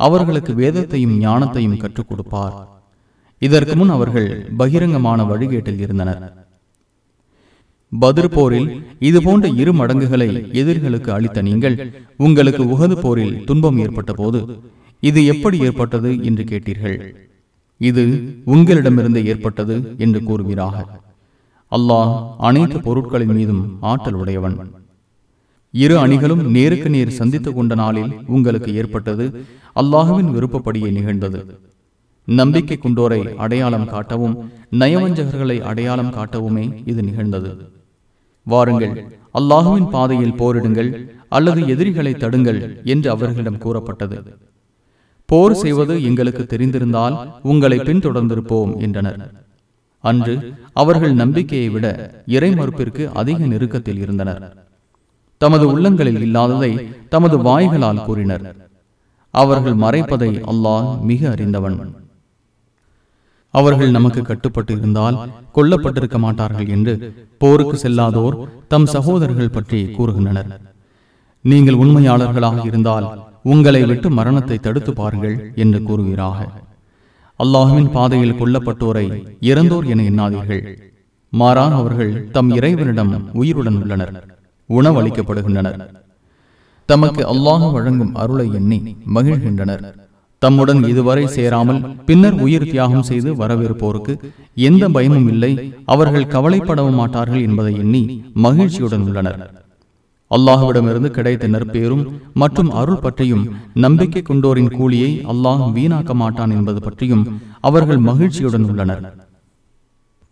அவர்களுக்கு வேதத்தையும் ஞானத்தையும் கற்றுக் கொடுப்பார் இதற்கு முன் அவர்கள் பகிரங்கமான வழிகேட்டில் இருந்தனர். பதிர் போரில் இது போன்ற இரு மடங்குகளை எதிர்களுக்கு அளித்த நீங்கள் உங்களுக்கு உகது போரில் துன்பம் ஏற்பட்ட போது இது எப்படி ஏற்பட்டது என்று கேட்டீர்கள். இது உங்களிடமிருந்து ஏற்பட்டது என்று கூறுவீராக. அல்லாஹ் அனைத்து பொருட்களின் மீதும் ஆற்றல் உடையவன். இரு அணிகளும் நேருக்கு நேர் சந்தித்துக் கொண்ட நாளில் உங்களுக்கு ஏற்பட்டது அல்லாஹுவின் விருப்பப்படியே நிகழ்ந்தது. நம்பிக்கை கொண்டோரை அடையாளம் காட்டவும் நயவஞ்சகர்களை அடையாளம் காட்டவுமே இது நிகழ்ந்தது. வாருங்கள் அல்லாஹுவின் பாதையில் போரிடுங்கள் அல்லது எதிரிகளை தடுங்கள் என்று அவர்களிடம் கூறப்பட்டது. போர் செய்வது எங்களுக்கு தெரிந்திருந்தால் உங்களை பின்தொடர்ந்திருப்போம் என்றனர். அன்று அவர்கள் நம்பிக்கையை விட இறை மறுப்பிற்கு அதிக நெருக்கத்தில் இருந்தனர். தமது உள்ளங்களில் இல்லாததை தமது வாய்களால் கூறினர். அவர்கள் மறைப்பதை அல்லாஹ் மிக அறிந்தவன். அவர்கள் நமக்கு கட்டுப்பட்டு இருந்தால் கொல்லப்பட்டிருக்க மாட்டார்கள் என்று போருக்கு செல்லாதோர் தம் சகோதரர்கள் பற்றி கூறுகின்றனர். நீங்கள் உண்மையாளர்களாக இருந்தால் உங்களை விட்டு மரணத்தை தடுத்து பாருங்கள் என்று கூறுகிறார்கள் அல்லாஹுவின் பாதையில் கொல்லப்பட்டோரை இறந்தோர் என எண்ணாதீர்கள். மாறான் அவர்கள் தம் இறைவனிடம் உயிருடன் உள்ளனர் உணவளிக்கப்படுகின்றனர். தமக்கு அல்லாஹ் வழங்கும் அருளை எண்ணி மகிழ்கின்றனர். தம்முடன் இதுவரை சேராமல் பின்னர் உயிர் தியாகம் செய்து வரவிருப்போருக்கு எந்த பயமும் இல்லை. அவர்கள் கவலைப்படவும் மாட்டார்கள் என்பதை எண்ணி மகிழ்ச்சியுடன் உள்ளனர். அல்லாஹுவிடமிருந்து கிடைத்த நற்பேரும் மற்றும் அருள் பற்றியும் நம்பிக்கை கொண்டோரின் கூலியை அல்லாஹ் வீணாக்க மாட்டான் என்பது பற்றியும் அவர்கள் மகிழ்ச்சியுடன் உள்ளனர்.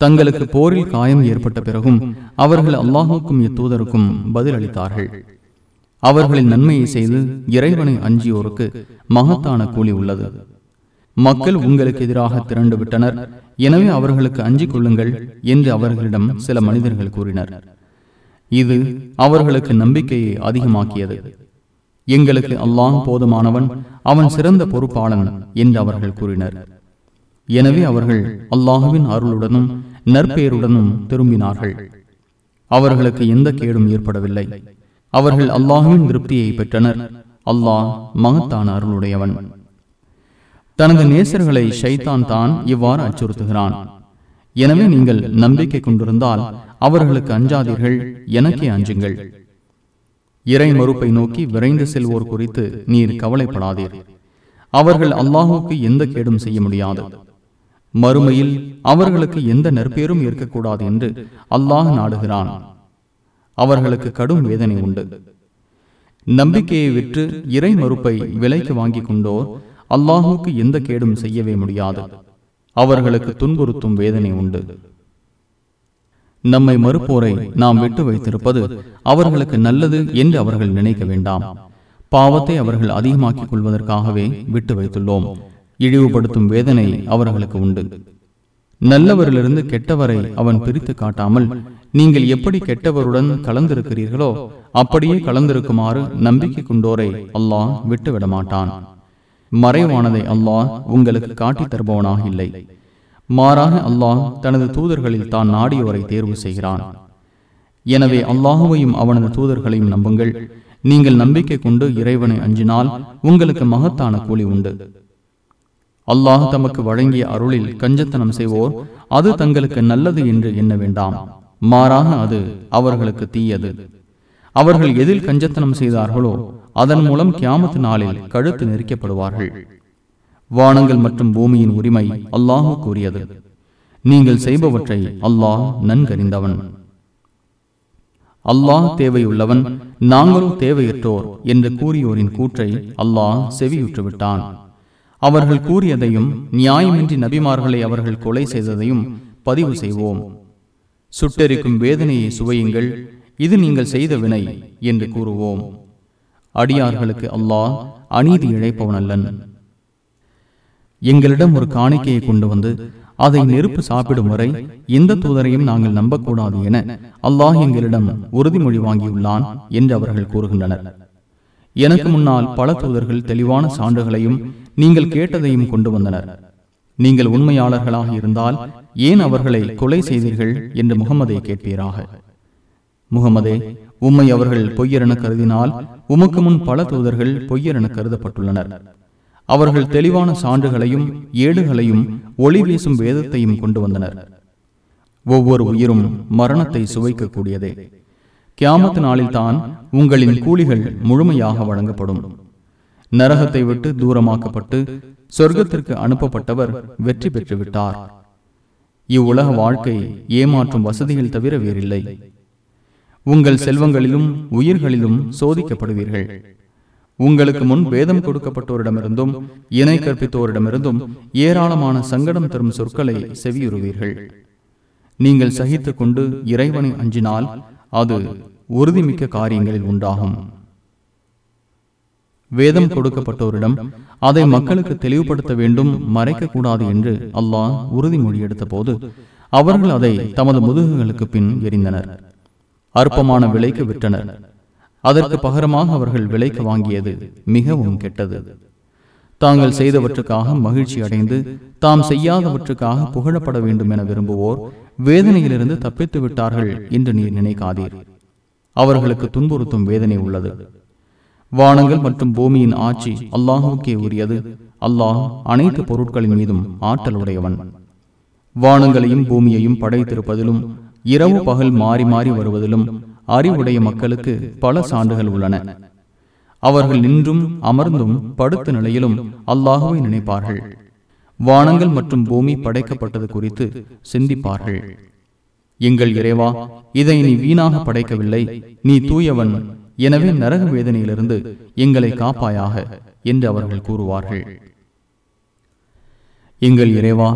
தங்களுக்கு போரில் காயம் ஏற்பட்ட பிறகும் அவர்கள் அல்லாஹுக்கும் இத்தூதருக்கும் பதிலளித்தார்கள். அவர்களின் நன்மையை செய்து இறைவனை அஞ்சியோருக்கு மகத்தான கூலி உள்ளது. மக்கள் உங்களுக்கு எதிராக திரண்டு விட்டனர். எனவே அவர்களுக்கு அஞ்சிக் கொள்ளுங்கள் என்று அவர்களிடம் சில மனிதர்கள் கூறினர். இது அவர்களுக்கு நம்பிக்கையை அதிகமாக்கியது. எங்களுக்கு அல்லாஹ் போதுமானவன் அவன் சிறந்த பொறுப்பாளன் என்று அவர்கள் கூறினர். எனவே அவர்கள் அல்லாஹுவின் அருளுடனும் நற்பெயருடனும் திரும்பினார்கள். அவர்களுக்கு எந்த கேடும் ஏற்படவில்லை. அவர்கள் அல்லாஹுவின் திருப்தியை பெற்றனர். அல்லாஹ் மகத்தான அருளுடையவன். தனது நேசர்களை ஷைத்தான் தான் இவ்வாறு அச்சுறுத்துகிறான். எனவே நீங்கள் நம்பிக்கை கொண்டிருந்தால் அவர்களுக்கு அஞ்சாதீர்கள். எனக்கே அஞ்சுங்கள். இறை மறுப்பை நோக்கி விரைந்து செல்வோர் குறித்து நீர் கவலைப்படாதீர். அவர்கள் அல்லாஹுக்கு எந்த கேடும் செய்ய முடியாது. மறுமையில் அவர்களுக்கு எந்த நற்பேரும் இருக்கக்கூடாது என்று அல்லாஹ் நாடுகிறான். அவர்களுக்கு கடும் வேதனை உண்டு. நம்பிக்கையை விற்று இறை மறுப்பை விலைக்கு வாங்கிக் கொண்டோர் அல்லாஹுக்கு எந்த கேடும் செய்யவே முடியாது. அவர்களுக்கு துன்புறுத்தும் வேதனை உண்டு. நம்மை மறுப்போரை நாம் விட்டு வைத்திருப்பது அவர்களுக்கு நல்லது என்று அவர்கள் நினைக்க வேண்டாம். பாவத்தை அவர்கள் அதிகமாக்கிக் கொள்வதற்காகவே விட்டு வைத்துள்ளோம். இழிவுபடுத்தும் வேதனை அவர்களுக்கு உண்டு. நல்லவரிலிருந்து கெட்டவரை அவன் பிரித்து காட்டாமல் நீங்கள் எப்படி கெட்டவருடன் கலந்திருக்கிறீர்களோ அப்படியே கலந்திருக்குமாறு நம்பிக்கை கொண்டோரை அல்லாஹ் விட்டுவிட மாட்டான் மறைவானதை அல்லாஹ் உங்களுக்கு காட்டித் தருபவனாக இல்லை மாறாக அல்லாஹ் தனது தூதர்களில் தான் நாடியோரை தேர்வு செய்கிறான். எனவே அல்லாஹுவையும் அவனது தூதர்களையும் நம்புங்கள். நீங்கள் நம்பிக்கை கொண்டு இறைவனை அஞ்சினால் உங்களுக்கு மகத்தான கூலி உண்டு. அல்லாஹ் தமக்கு வழங்கிய அருளில் கஞ்சத்தனம் செய்வோர் அது தங்களுக்கு நல்லது என்று எண்ண வேண்டாம். மாறாக அது அவர்களுக்கு தீயது. அவர்கள் எதில் கஞ்சத்தனம் செய்தார்களோ அதன் மூலம் கியாமத்து நாளில் கழுத்து நெரிக்கப்படுவார்கள். வானங்கள் மற்றும் பூமியின் உரிமை அல்லாஹு கூறியது. நீங்கள் செய்பவற்றை அல்லாஹ் நன்கறிந்தவன். அல்லாஹ் தேவையுள்ளவன் நாங்களோ தேவையற்றோர் என்று கூறியோரின் கூற்றை அல்லாஹ் செவியுற்று விட்டான் அவர்கள் கூறியதையும் நியாயமின்றி நபிமார்களை அவர்கள் கொலை செய்ததையும் பதிவு செய்வோம். சுட்டெரிக்கும் வேதனையை சுவையுங்கள் இது நீங்கள் செய்த வினை என்று கூறுவோம். அடியார்களுக்கு அல்லாஹ் அநீதி இழைப்பவனல்லன். எங்களிடம் ஒரு காணிக்கையை கொண்டு வந்து அதை நெருப்பு சாப்பிடும் வரை எந்த தூதரையும் நாங்கள் நம்பக்கூடாது என அல்லாஹ் எங்களிடம் உறுதிமொழி வாங்கியுள்ளான் என்று அவர்கள் கூறுகின்றனர். எனக்கு முன்னால் பல தூதர்கள் தெளிவான சான்றுகளையும் நீங்கள் கேட்டதையும் கொண்டு வந்தனர். நீங்கள் உண்மையாளர்களாக இருந்தால் ஏன் அவர்களை கொலை செய்தீர்கள் என்று முகமதை கேட்பீராக. முகமதே உம்மை அவர்கள் பொய்யரென கருதினால் உமக்கு முன் பல தூதர்கள் பொய்யரென கருதப்பட்டுள்ளனர். அவர்கள் தெளிவான சான்றுகளையும் ஏடுகளையும் ஒளி வீசும் வேதத்தையும் கொண்டு வந்தனர். ஒவ்வொரு உயிரும் மரணத்தை சுவைக்கக்கூடியதே. கியாமத்து நாளில்தான் உங்களின் கூலிகள் முழுமையாக வழங்கப்படும். நரகத்தை விட்டு தூரமாக்கப்பட்டு சொர்க்கத்திற்கு அனுப்பப்பட்டவர் வெற்றி பெற்று விட்டார். இவ்வுலக வாழ்க்கை ஏமாற்றும் வசதிகள் தவிர வேறில்லை. உங்கள் செல்வங்களிலும் உயிர்களிலும் சோதிக்கப்படுவீர்கள். உங்களுக்கு முன் வேதம் கொடுக்கப்பட்டோரிடமிருந்தும் இணை கற்பித்தோரிடமிருந்தும் ஏராளமான சங்கடம் தரும் சொற்களை செவியுறுவீர்கள். நீங்கள் சகித்துக் கொண்டு இறைவனை அஞ்சினால் அது உறுதிமிக்க காரியங்களில் உண்டாகும். வேதம் கொடுக்கப்பட்டோரிடம் அதை மக்களுக்கு தெளிவுபடுத்த வேண்டும் மறைக்கக்கூடாது என்று அல்லாஹ் உறுதிமொழி எடுத்த போது அவர்கள் அதை தமது முதுகுகளுக்கு பின் எரிந்தனர் அற்பமான விலைக்கு விற்றனர். அதற்கு பகரமாக அவர்கள் விலைக்கு வாங்கியது மிகவும் கெட்டது. தாங்கள் செய்தவற்றுக்காக மகிழ்ச்சி அடைந்து தாம் செய்யாதவற்றுக்காக புகழப்பட வேண்டும் என விரும்புவோர் வேதனையிலிருந்து தப்பித்து விட்டார்கள் என்று நீர் நினைக்காதீர். அவர்களுக்கு துன்புறுத்தும் வேதனை உள்ளது. வானங்கள் மற்றும் பூமியின் ஆட்சி அல்லாஹுக்கே உரியது. அல்லாஹ் அனைத்து பொருட்களின் மீதும் ஆற்றலுடையவன் வானங்களையும் பூமியையும் படைத்திருப்பதிலும் இரவு பகல் மாறி மாறி வருவதிலும் அறிவுடைய மக்களுக்கு பல சான்றுகள் உள்ளன. அவர்கள் நின்றும் அமர்ந்தும் படுத்த நிலையிலும் அல்லாஹுவை நினைப்பார்கள். வானங்கள் மற்றும் பூமி படைக்கப்பட்டது குறித்து சிந்திப்பார்கள். எங்கள் இறைவா இதை நீ வீணாக படைக்கவில்லை. நீ தூயவன். எனவே நரக வேதனையிலிருந்து எங்களை காப்பாயாக என்று அவர்கள் கூறுவார்கள். எங்கள் இறைவா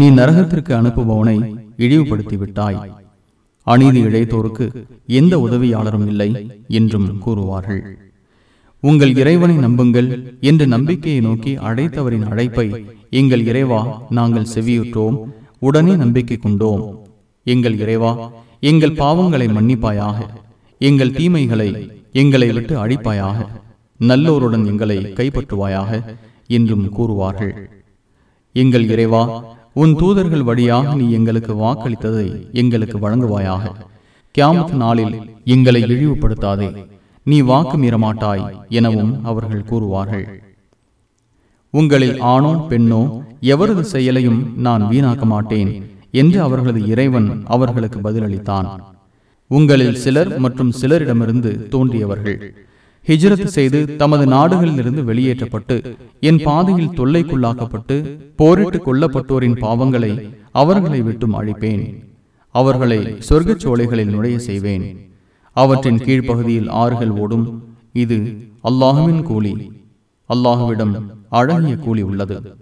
நீ நரகத்திற்கு அனுப்புபவனை இழிவுபடுத்தி விட்டாய் அநீதி இழைத்தோருக்கு எந்த உதவியாளரும் இல்லை என்றும் கூறுவார்கள். உங்கள் இறைவனை நம்புங்கள் என்ற நம்பிக்கையை நோக்கி அழைத்தவரின் அழைப்பை எங்கள் இறைவா நாங்கள் செவியுற்றோம் உடனே நம்பிக்கை கொண்டோம். எங்கள் இறைவா எங்கள் பாவங்களை மன்னிப்பாயாக. எங்கள் தீமைகளை எங்களை விட்டு அழிப்பாயாக. நல்லோருடன் எங்களை கைப்பற்றுவாயாக என்றும் கூறுவார்கள். எங்கள் இறைவா உன் தூதர்கள் வழியாக நீ எங்களுக்கு வாக்களித்ததை எங்களுக்கு வழங்குவாயாக. கியாமத் நாளில் எங்களை இழிவுபடுத்தாதே. நீ வாக்கு மீறமாட்டாய் எனவும் அவர்கள் கூறுவார்கள். உங்களில் ஆணோ பெண்ணோ எவரது செயலையும் நான் வீணாக்க மாட்டேன் என்று அவர்களது இறைவன் அவர்களுக்கு பதிலளித்தான். உங்களில் சிலர் மற்றும் சிலரிடமிருந்து தோன்றியவர்கள். ஹிஜ்ரத் செய்து தமது நாடுகளிலிருந்து வெளியேற்றப்பட்டு என் பாதையில் தொல்லைக்குள்ளாக்கப்பட்டு போரிட்டு கொல்லப்பட்டோரின் பாவங்களை அவர்களை விட்டும் அழிப்பேன். அவர்களை சொர்க்கச் சோலைகளில் நுழைய செய்வேன். அவற்றின் கீழ்ப்பகுதியில் ஆறுகள் ஓடும். இது அல்லாஹுவின் கூலி. அல்லாஹுவிடம் அழகிய கூலி உள்ளது.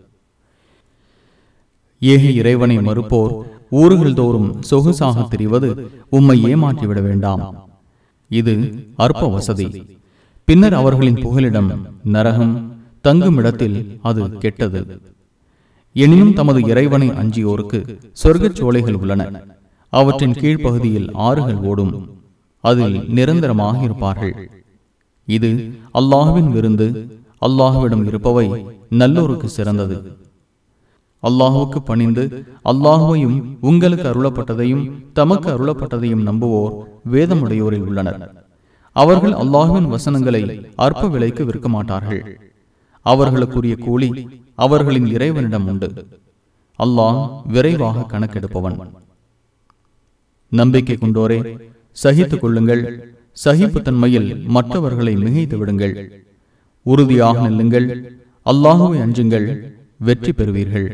ஏக இறைவனை மறுப்போர். ஊர்கள் தோறும் சொகுசாக தெரிவது உம்மை ஏமாற்றிவிட வேண்டாம். இது அற்ப வசதி. பின்னர் அவர்களின் புகலிடம் நரகம் தங்கும் இடத்தில் அது கெட்டது. எனினும் தமது இறைவனை அஞ்சியோருக்கு சொர்க்கச் சோலைகள் உள்ளன. அவற்றின் கீழ்ப்பகுதியில் ஆறுகள் ஓடும். அதில் நிரந்தரமாக இருப்பார்கள் இது அல்லாஹுவின் விருந்து அல்லாஹுவிடம் இருப்பவை நல்லோருக்கு சிறந்தது. அல்லாஹுவுக்கு பணிந்து அல்லாஹுவையும் உங்களுக்கு அருளப்பட்டதையும் தமக்கு அருளப்பட்டதையும் நம்புவோர் வேதமுடையோரில் உள்ளனர். அவர்கள் அல்லாஹுவின் வசனங்களை அற்ப விலைக்கு விற்க மாட்டார்கள் அவர்களுக்குரிய கூலி அவர்களின் இறைவனிடம் உண்டு. அல்லாஹ் விரைவாக கணக்கெடுப்பவன். நம்பிக்கை கொண்டோரே சகித்துக் கொள்ளுங்கள் சகிப்புத்தன்மையில் மற்றவர்களை மிகைத்து விடுங்கள். உறுதியாக நில்லுங்கள். அல்லாஹுவை அஞ்சுங்கள். வெற்றி பெறுவீர்கள்.